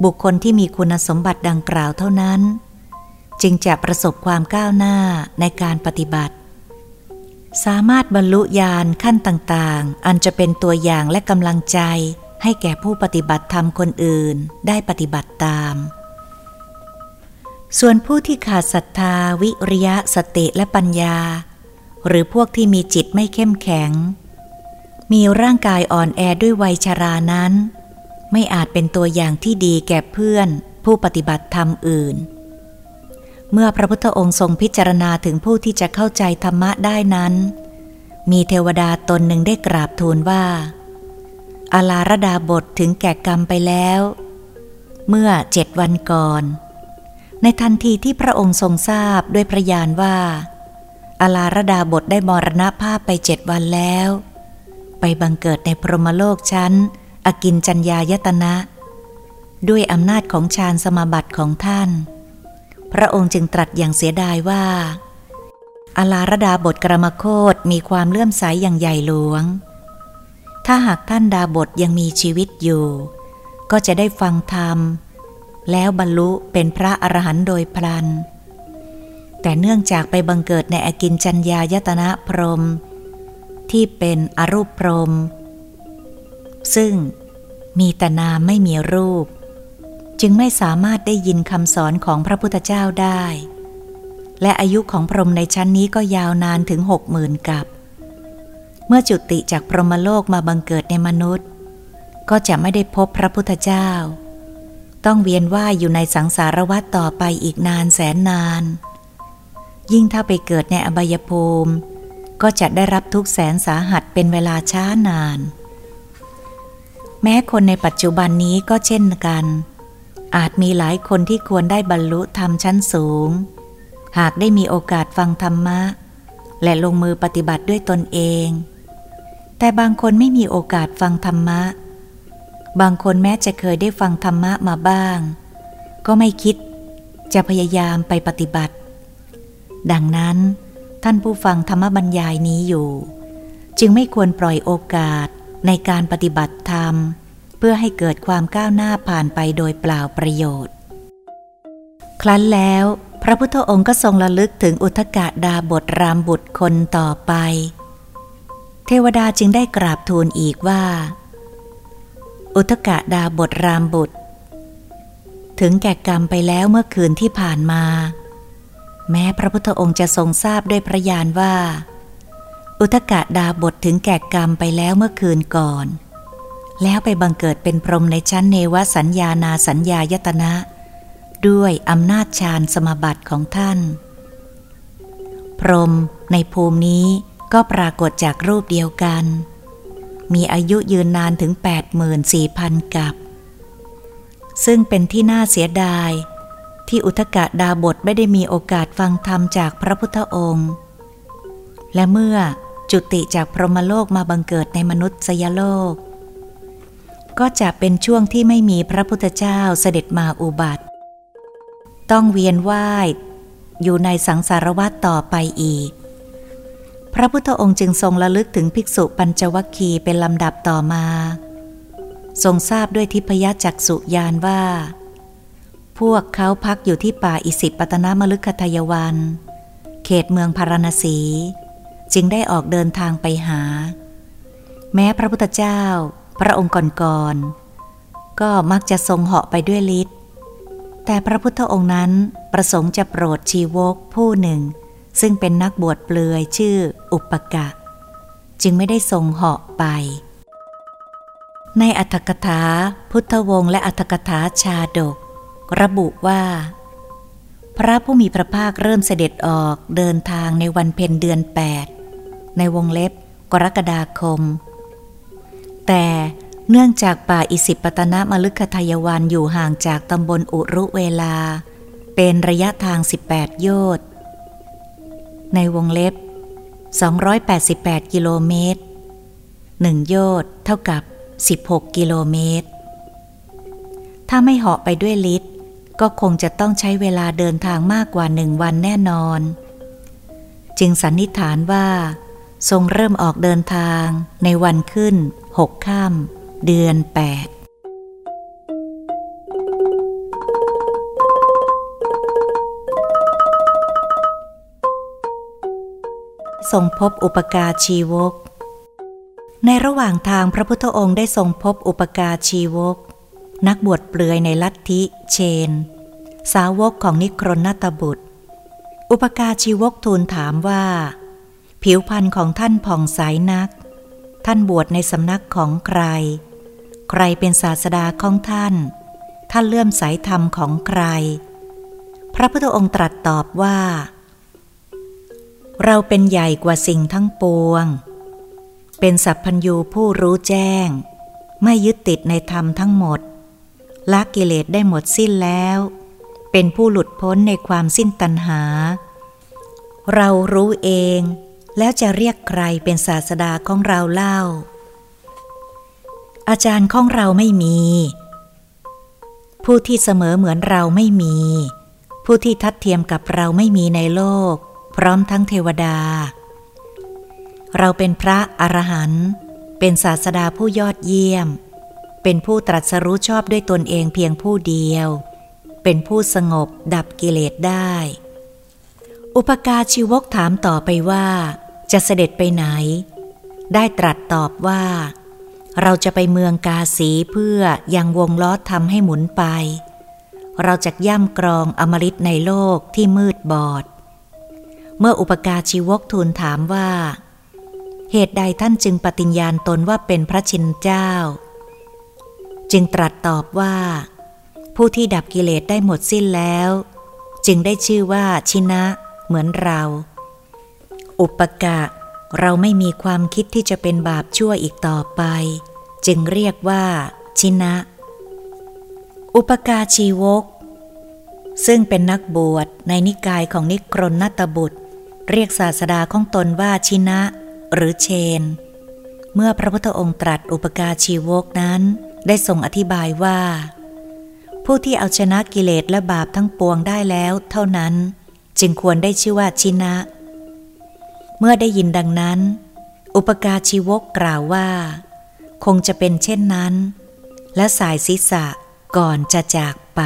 บุคคลที่มีคุณสมบัติดังกล่าวเท่านั้น จึงจะประสบความก้าวหน้าในการปฏิบัติ สามารถบรรลุญาณขั้นต่างๆ อันจะเป็นตัวอย่างและกำลังใจให้แก่ผู้ปฏิบัติธรรมคนอื่นได้ปฏิบัติตาม ส่วนผู้ที่ขาดศรัทธา วิริยะสติและปัญญา หรือพวกที่มีจิตไม่เข้มแข็ง มีร่างกายอ่อนแอด้วยวัยชารานั้น ไม่อาจเป็นตัวอย่างที่ดีแก่เพื่อนผู้ปฏิบัติธรรมอื่น เมื่อพระพุทธองค์ทรงพิจารณาถึงผู้ที่จะเข้าใจธรรมะได้นั้น มีเทวดาตนหนึ่งได้กราบทูลว่าอาลาระดาบทถึงแก่กรรมไปแล้ว เมื่อเจ็ดวันก่อน ในทันทีที่พระองค์ทรงทราบด้วยพระญาณว่าอาลาระดาบทได้มรณภาพไปเจ็ดวันแล้ว ไปบังเกิดในพรหมโลกชั้น อกินจัญญายตนะ ด้วยอำนาจของฌานสมาบัติของท่าน พระองค์จึงตรัสอย่างเสียดายว่าอาลาระดาบทกรมโคตมีความเลื่อมใสยอย่างใหญ่หลวง ถ้าหากท่านดาบทยังมีชีวิตอยู่ ก็จะได้ฟังธรรม แล้วบรรลุเป็นพระอรหันต์โดยพลัน แต่เนื่องจากไปบังเกิดในอกินจัญญายตนะพรม ที่เป็นอรูปพรม ซึ่งมีแต่นามไม่มีรูป จึจึงไม่สามารถได้ยินคำสอนของพระพุทธเจ้าได้ และอายุของพรหมในชั้นนี้ก็ยาวนานถึงหกหมื่นกับ เมื่อจุติจากพรหมโลกมาบังเกิดในมนุษย์ ก็จะไม่ได้พบพระพุทธเจ้า ต้องเวียนว่ายอยู่ในสังสารวัฏต่อไปอีกนานแสนนาน ยิ่งถ้าไปเกิดในอบายภูมิ ก็จะได้รับทุกแสนสาหัสเป็นเวลาช้านาน แม้คนในปัจจุบันนี้ก็เช่นกัน อาจมีหลายคนที่ควรได้บรรลุธรรมชั้นสูง หากได้มีโอกาสฟังธรรมะ และลงมือปฏิบัติด้วยตนเอง แต่บางคนไม่มีโอกาสฟังธรรมะ บางคนแม้จะเคยได้ฟังธรรมะมาบ้าง ก็ไม่คิดจะพยายามไปปฏิบัติ ดังนั้น ท่านผู้ฟังธรรมบรรยายนี้อยู่ จึงไม่ควรปล่อยโอกาสในการปฏิบัติธรรม เพื่อให้เกิดความก้าวหน้าผ่านไปโดยเปล่าประโยชน์ ครั้นแล้วพระพุทธองค์ก็ทรงระลึกถึงอุทกะดาบทรามบุตรคนต่อไป เทวดาจึงได้กราบทูลอีกว่า อุทกะดาบทรามบุตร ถึงแก่กรรมไปแล้วเมื่อคืนที่ผ่านมา แม้พระพุทธองค์จะทรงทราบด้วยพระญาณว่า อุทกะดาบทถึงแก่กรรมไปแล้วเมื่อคืนก่อน แล้วไปบังเกิดเป็นพรหมในชั้นเนวสัญญานาสัญญายตนะ ด้วยอำนาจฌานสมบัติของท่าน พรหมในภูมินี้ก็ปรากฏจากรูปเดียวกัน มีอายุยืนนานถึง 84,000 กับ ซึ่งเป็นที่น่าเสียดาย ที่อุทกะดาบทไม่ได้มีโอกาสฟังธรรมจากพระพุทธองค์ และเมื่อจุติจากพรหมโลกมาบังเกิดในมนุษยโลก ก็จะเป็นช่วงที่ไม่มีพระพุทธเจ้าเสด็จมาอุบัติ ต้องเวียนว่ายอยู่ในสังสารวัฏต่อไปอีก พระพุทธองค์จึงทรงระลึกถึงภิกษุปัญจวัคคีย์เป็นลำดับต่อมา ทรงทราบด้วยทิพยจักสุยานว่า พวกเขาพักอยู่ที่ป่าอิสิปตนมลึกคทายวัน เขตเมืองพาราณสี จึงได้ออกเดินทางไปหา แม้พระพุทธเจ้า พระองค์ก่อนๆก็มักจะทรงเหาะไปด้วยฤทธิ์แต่พระพุทธองค์นั้นประสงค์จะโปรดชีวกผู้หนึ่ง ซึ่งเป็นนักบวชเปลือยชื่ออุปกะ จึงไม่ได้ทรงเหาะไป ในอัตถกถาพุทธวงศ์และอัตถกถาชาดก ระบุว่า พระผู้มีพระภาคเริ่มเสด็จออกเดินทางในวันเพ็ญเดือนแปดในวงเล็บกรกฎาคม แต่เนื่องจากป่าอิสิปตนะมลึกทายวันอยู่ห่างจากตำบลอุรุเวลา เป็นระยะทาง 18 โยชน์ ในวงเล็บ 288 กิโลเมตร 1 โยชน์เท่ากับ 16 กิโลเมตร ถ้าไม่เหาะไปด้วยลิตร ก็คงจะต้องใช้เวลาเดินทางมากกว่าหนึ่งวันแน่นอน จึงสันนิษฐานว่า ทรงเริ่มออกเดินทางในวันขึ้นหกข้ามเดือนแปด ทรงพบอุปการชีวก ในระหว่างทางพระพุทธองค์ได้ทรงพบอุปการชีวก นักบวชเปลือยในลัทธิเชน สาวกของนิครนนตบุตร อุปการชีวกทูลถามว่า ผิวพรรณของท่านผ่องใสนัก ท่านบวชในสำนักของใคร ใครเป็นศาสดาของท่าน ท่านเลื่อมใสธรรมของใคร พระพุทธองค์ตรัสตอบว่า เราเป็นใหญ่กว่าสิ่งทั้งปวง เป็นสัพพัญญูผู้รู้แจ้ง ไม่ยึดติดในธรรมทั้งหมดละกิเลสได้หมดสิ้นแล้ว เป็นผู้หลุดพ้นในความสิ้นตัณหา เรารู้เองแล้วจะเรียกใครเป็นศาสดาของเราเล่า อาจารย์ของเราไม่มี ผู้ที่เสมอเหมือนเราไม่มี ผู้ที่ทัดเทียมกับเราไม่มีในโลก พร้อมทั้งเทวดา เราเป็นพระอรหันต์เป็นศาสดาผู้ยอดเยี่ยม เป็นผู้ตรัสรู้ชอบด้วยตนเองเพียงผู้เดียว เป็นผู้สงบดับกิเลสได้ อุปการชีวกถามต่อไปว่า จะเสด็จไปไหน ได้ตรัสตอบว่า เราจะไปเมืองกาสีเพื่อยังวงล้อทำให้หมุนไป เราจะย่ำกรองอมฤตในโลกที่มืดบอด เมื่ออุปการชีวกทูลถามว่า เหตุใดท่านจึงปฏิญญาณตนว่าเป็นพระชินเจ้า จึงตรัสตอบว่า ผู้ที่ดับกิเลสได้หมดสิ้นแล้ว จึงได้ชื่อว่าชินะ เหมือนเรา อุปกะ เราไม่มีความคิดที่จะเป็นบาปชั่วอีกต่อไป จึงเรียกว่า ชินะ อุปกาชีวกซึ่งเป็นนักบวชในนิกายของนิครนนัตบุตร เรียกศาสดาของตนว่าชินะ หรือเชน เมื่อพระพุทธองค์ตรัสอุปการชีวกนั้น ได้ทรงอธิบายว่า ผู้ที่เอาชนะกิเลสและบาปทั้งปวงได้แล้ว เท่านั้น จึงควรได้ชื่อว่าชินะ เมื่อได้ยินดังนั้น อุปการชีวกกล่าวว่า คงจะเป็นเช่นนั้น และสายศีรษะก่อนจะจากไป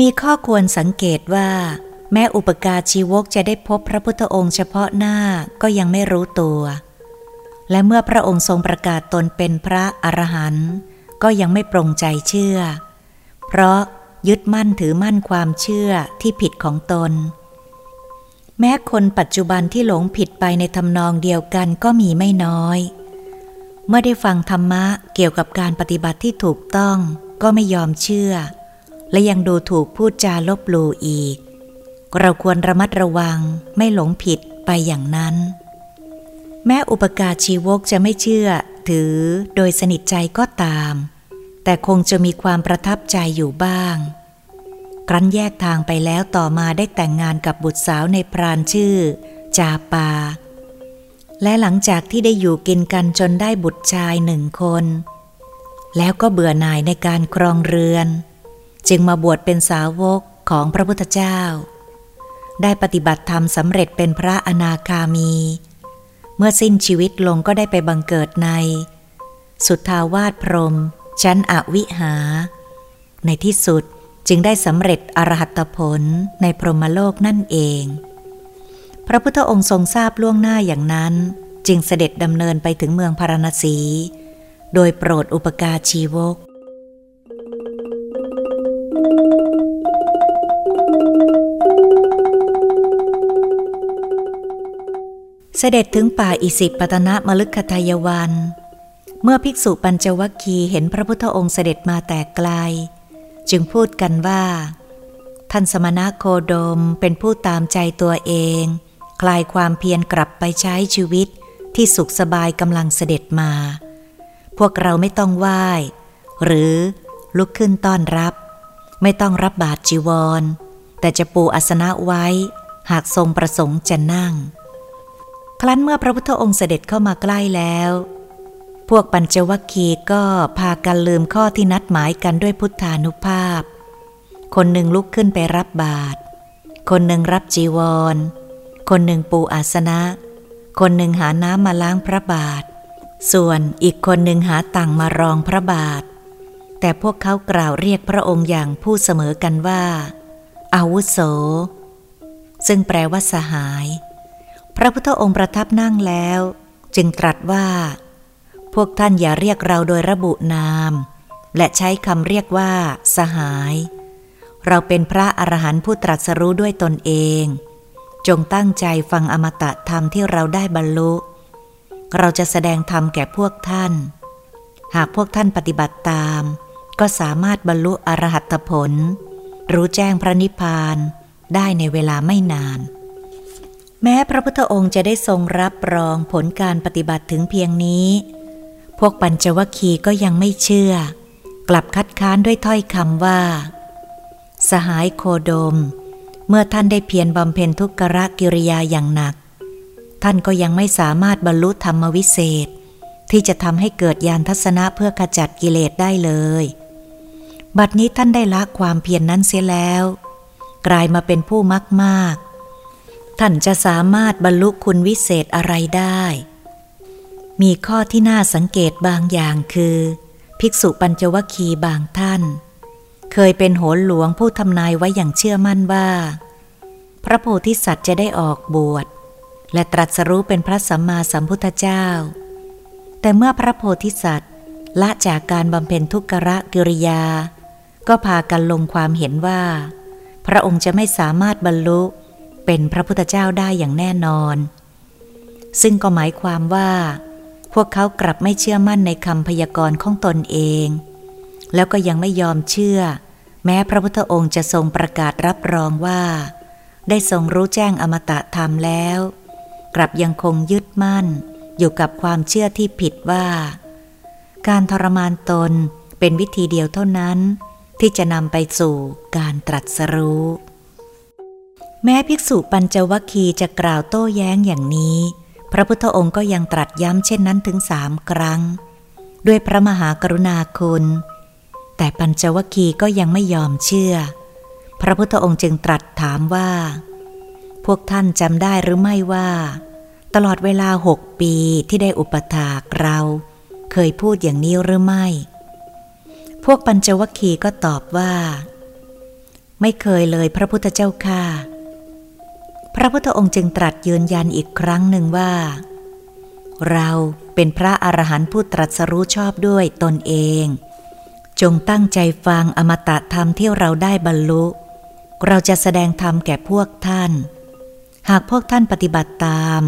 มีข้อควรสังเกตว่า แม้อุปการชีวกจะได้พบพระพุทธองค์เฉพาะหน้าก็ยังไม่รู้ตัว และเมื่อพระองค์ทรงประกาศตนเป็นพระอรหันต์ก็ยังไม่ปรงใจเชื่อ เพราะยึดมั่นถือมั่นความเชื่อที่ผิดของตน แม้คนปัจจุบันที่หลงผิดไปในทำนองเดียวกันก็มีไม่น้อย เมื่อได้ฟังธรรมะเกี่ยวกับการปฏิบัติที่ถูกต้องก็ไม่ยอมเชื่อ และยังดูถูกพูดจาลบหลู่อีก เราควรระมัดระวังไม่หลงผิดไปอย่างนั้น แม้อุปการชีวกจะไม่เชื่อถือโดยสนิทใจก็ตาม แต่คงจะมีความประทับใจอยู่บ้าง ครั้นแยกทางไปแล้วต่อมาได้แต่งงานกับบุตรสาวในพรานชื่อ จาปา และหลังจากที่ได้อยู่กินกันจนได้บุตรชายหนึ่งคน แล้วก็เบื่อหน่ายในการครองเรือน จึงมาบวชเป็นสาวกของพระพุทธเจ้า ได้ปฏิบัติธรรมสำเร็จเป็นพระอนาคามี เมื่อสิ้นชีวิตลงก็ได้ไปบังเกิดใน สุทธาวาสพรม ชั้นอวิหา ในที่สุดจึงได้สำเร็จอรหัตผลในพรหมโลกนั่นเอง พระพุทธองค์ทรงทราบล่วงหน้าอย่างนั้น จึงเสด็จดำเนินไปถึงเมืองพาราณสี โดยโปรดอุปการชีวก เสด็จถึงป่าอิสิปตนะมลึกคทายวัน เมื่อภิกษุปัญจวัคคีเห็นพระพุทธองค์เสด็จมาแต่ไกล จึงพูดกันว่า ท่านสมณะโคดมเป็นผู้ตามใจตัวเอง คลายความเพียรกลับไปใช้ชีวิตที่สุขสบายกำลังเสด็จมา พวกเราไม่ต้องไหว้ หรือลุกขึ้นต้อนรับ ไม่ต้องรับบาตรจีวร แต่จะปูอาสนะไว้ หากทรงประสงค์จะนั่ง ครั้นเมื่อพระพุทธองค์เสด็จเข้ามาใกล้แล้ว พวกปัญจวัคคีย์ก็พากันลืมข้อที่นัดหมายกันด้วยพุทธานุภาพ คนหนึ่งลุกขึ้นไปรับบาตร คนหนึ่งรับจีวร คนหนึ่งปูอาสนะ คนหนึ่งหาน้ำมาล้างพระบาท ส่วนอีกคนหนึ่งหาตังมารองพระบาท แต่พวกเขากล่าวเรียกพระองค์อย่างผู้เสมอกันว่าอาวุโส ซึ่งแปลว่าสหาย พระพุทธองค์ประทับนั่งแล้ว จึงตรัสว่า พวกท่านอย่าเรียกเราโดยระบุนาม และใช้คำเรียกว่า สหาย เราเป็นพระอรหันต์ผู้ตรัสรู้ด้วยตนเอง จงตั้งใจฟังอมตะธรรมที่เราได้บรรลุ เราจะแสดงธรรมแก่พวกท่าน หากพวกท่านปฏิบัติตาม ก็สามารถบรรลุอรหัตผล รู้แจ้งพระนิพพานได้ในเวลาไม่นาน แม้พระพุทธองค์จะได้ทรงรับรองผลการปฏิบัติถึงเพียงนี้ พวกปัญจวัคคีย์ก็ยังไม่เชื่อ กลับคัดค้านด้วยถ้อยคำว่า สหายโคโดม เมื่อท่านได้เพียรบำเพ็ญทุกขะกิริยาอย่างหนัก ท่านก็ยังไม่สามารถบรรลุธรรมวิเศษ ที่จะทำให้เกิดยานทัศนะเพื่อขจัดกิเลสได้เลย บัดนี้ท่านได้ละความเพียรนนั้นเสียแล้ว กลายมาเป็นผู้มักมาก ท่านจะสามารถบรรลุคุณวิเศษอะไรได้ มีข้อที่น่าสังเกตบางอย่างคือ ภิกษุปัญจวคีบางท่าน เคยเป็นโหรหลวงผู้ทำนายไว้อย่างเชื่อมั่นว่า พระโพธิสัตว์จะได้ออกบวช และตรัสรู้เป็นพระสัมมาสัมพุทธเจ้า แต่เมื่อพระโพธิสัตว์ละจากการบำเพ็ญทุกขะกิริยา ก็พากันลงความเห็นว่า พระองค์จะไม่สามารถบรรลุ เป็นพระพุทธเจ้าได้อย่างแน่นอน ซึ่งก็หมายความว่า พวกเขากลับไม่เชื่อมั่นในคำพยากรณ์ของตนเอง แล้วก็ยังไม่ยอมเชื่อ แม้พระพุทธองค์จะทรงประกาศรับรองว่า ได้ทรงรู้แจ้งอมตะธรรมแล้ว กลับยังคงยึดมั่น อยู่กับความเชื่อที่ผิดว่า การทรมานตนเป็นวิธีเดียวเท่านั้น ที่จะนำไปสู่การตรัสรู้ แม้ภิกษุปัญจวคีจะกล่าวโต้แย้งอย่างนี้ พระพุทธองค์ก็ยังตรัสย้ำเช่นนั้นถึงสามครั้ง ด้วยพระมหากรุณาคุณ แต่ปัญจวคีก็ยังไม่ยอมเชื่อ พระพุทธองค์จึงตรัสถามว่า พวกท่านจำได้หรือไม่ว่า ตลอดเวลาหกปีที่ได้อุปถากเรา เคยพูดอย่างนี้หรือไม่ พวกปัญจวคีก็ตอบว่า ไม่เคยเลยพระพุทธเจ้าค่ะ พระพุทธองค์จึงตรัสยืนยันอีกครั้งหนึ่งว่า เราเป็นพระอรหันต์ผู้ตรัสรู้ชอบด้วยตนเอง จงตั้งใจฟังอมตะธรรมที่เราได้บรรลุ เราจะแสดงธรรมแก่พวกท่าน หากพวกท่านปฏิบัติตาม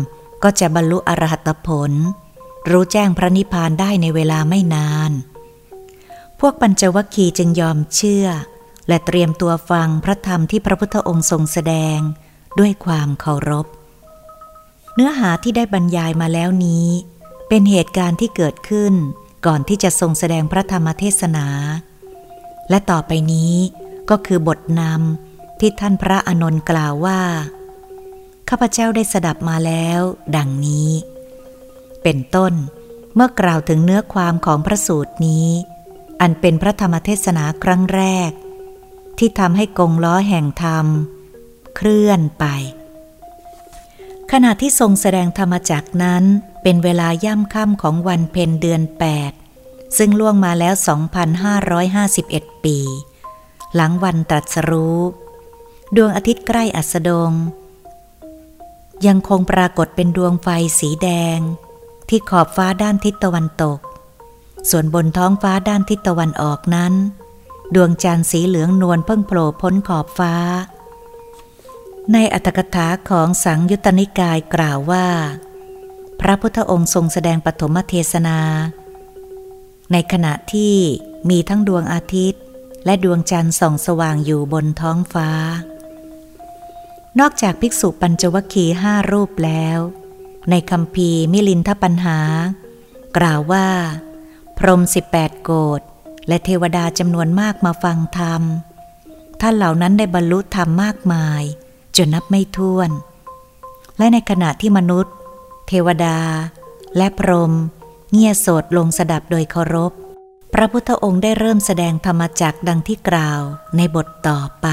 ก็จะบรรลุอรหัตผล รู้แจ้งพระนิพพานได้ในเวลาไม่นาน พวกปัญจวัคคีย์จึงยอมเชื่อ และเตรียมตัวฟังพระธรรมที่พระพุทธองค์ทรงแสดง ด้วยความเคารพ เนื้อหาที่ได้บรรยายมาแล้วนี้ เป็นเหตุการณ์ที่เกิดขึ้นก่อนที่จะทรงแสดงพระธรรมเทศนา และต่อไปนี้ก็คือบทนำที่ท่านพระอนนท์กล่าวว่า ข้าพเจ้าได้สดับมาแล้ว ดังนี้ เป็นต้นเมื่อกล่าวถึงเนื้อความของพระสูตรนี้ อันเป็นพระธรรมเทศนาครั้งแรก ที่ทำให้กงล้อแห่งธรรม เคลื่อนไป ขณะที่ทรงแสดงธรรมจักนั้นเป็นเวลาย่ำค่ำของวันเพ็ญเดือน 8 ซึ่งล่วงมาแล้ว 2,551 ปี หลังวันตรัสรู้ ดวงอาทิตย์ใกล้อัสดง ยังคงปรากฏเป็นดวงไฟสีแดง ที่ขอบฟ้าด้านทิศตะวันตก ส่วนบนท้องฟ้าด้านทิศตะวันออกนั้น ดวงจันทร์สีเหลืองนวลเพิ่งโผล่พ้นขอบฟ้า ในอัตถกถาของสังยุตตนิกายกล่าวว่า พระพุทธองค์ทรงแสดงปฐมเทศนา ในขณะที่มีทั้งดวงอาทิตย์ และดวงจันทร์ส่องสว่างอยู่บนท้องฟ้า นอกจากภิกษุปัญจวคีห้ารูปแล้ว ในคำพีมิลินทปัญหา กล่าวว่า พรมสิบแปดโกดและเทวดาจำนวนมากมาฟังธรรม ท่านเหล่านั้นได้บรรลุธรรมมากมาย จนนับไม่ถ้วน และในขณะที่มนุษย์ เทวดา และพรหมเงี่ยโสดลงสดับโดยเคารพ พระพุทธองค์ได้เริ่มแสดงธรรมจักดังที่กล่าวในบทต่อไป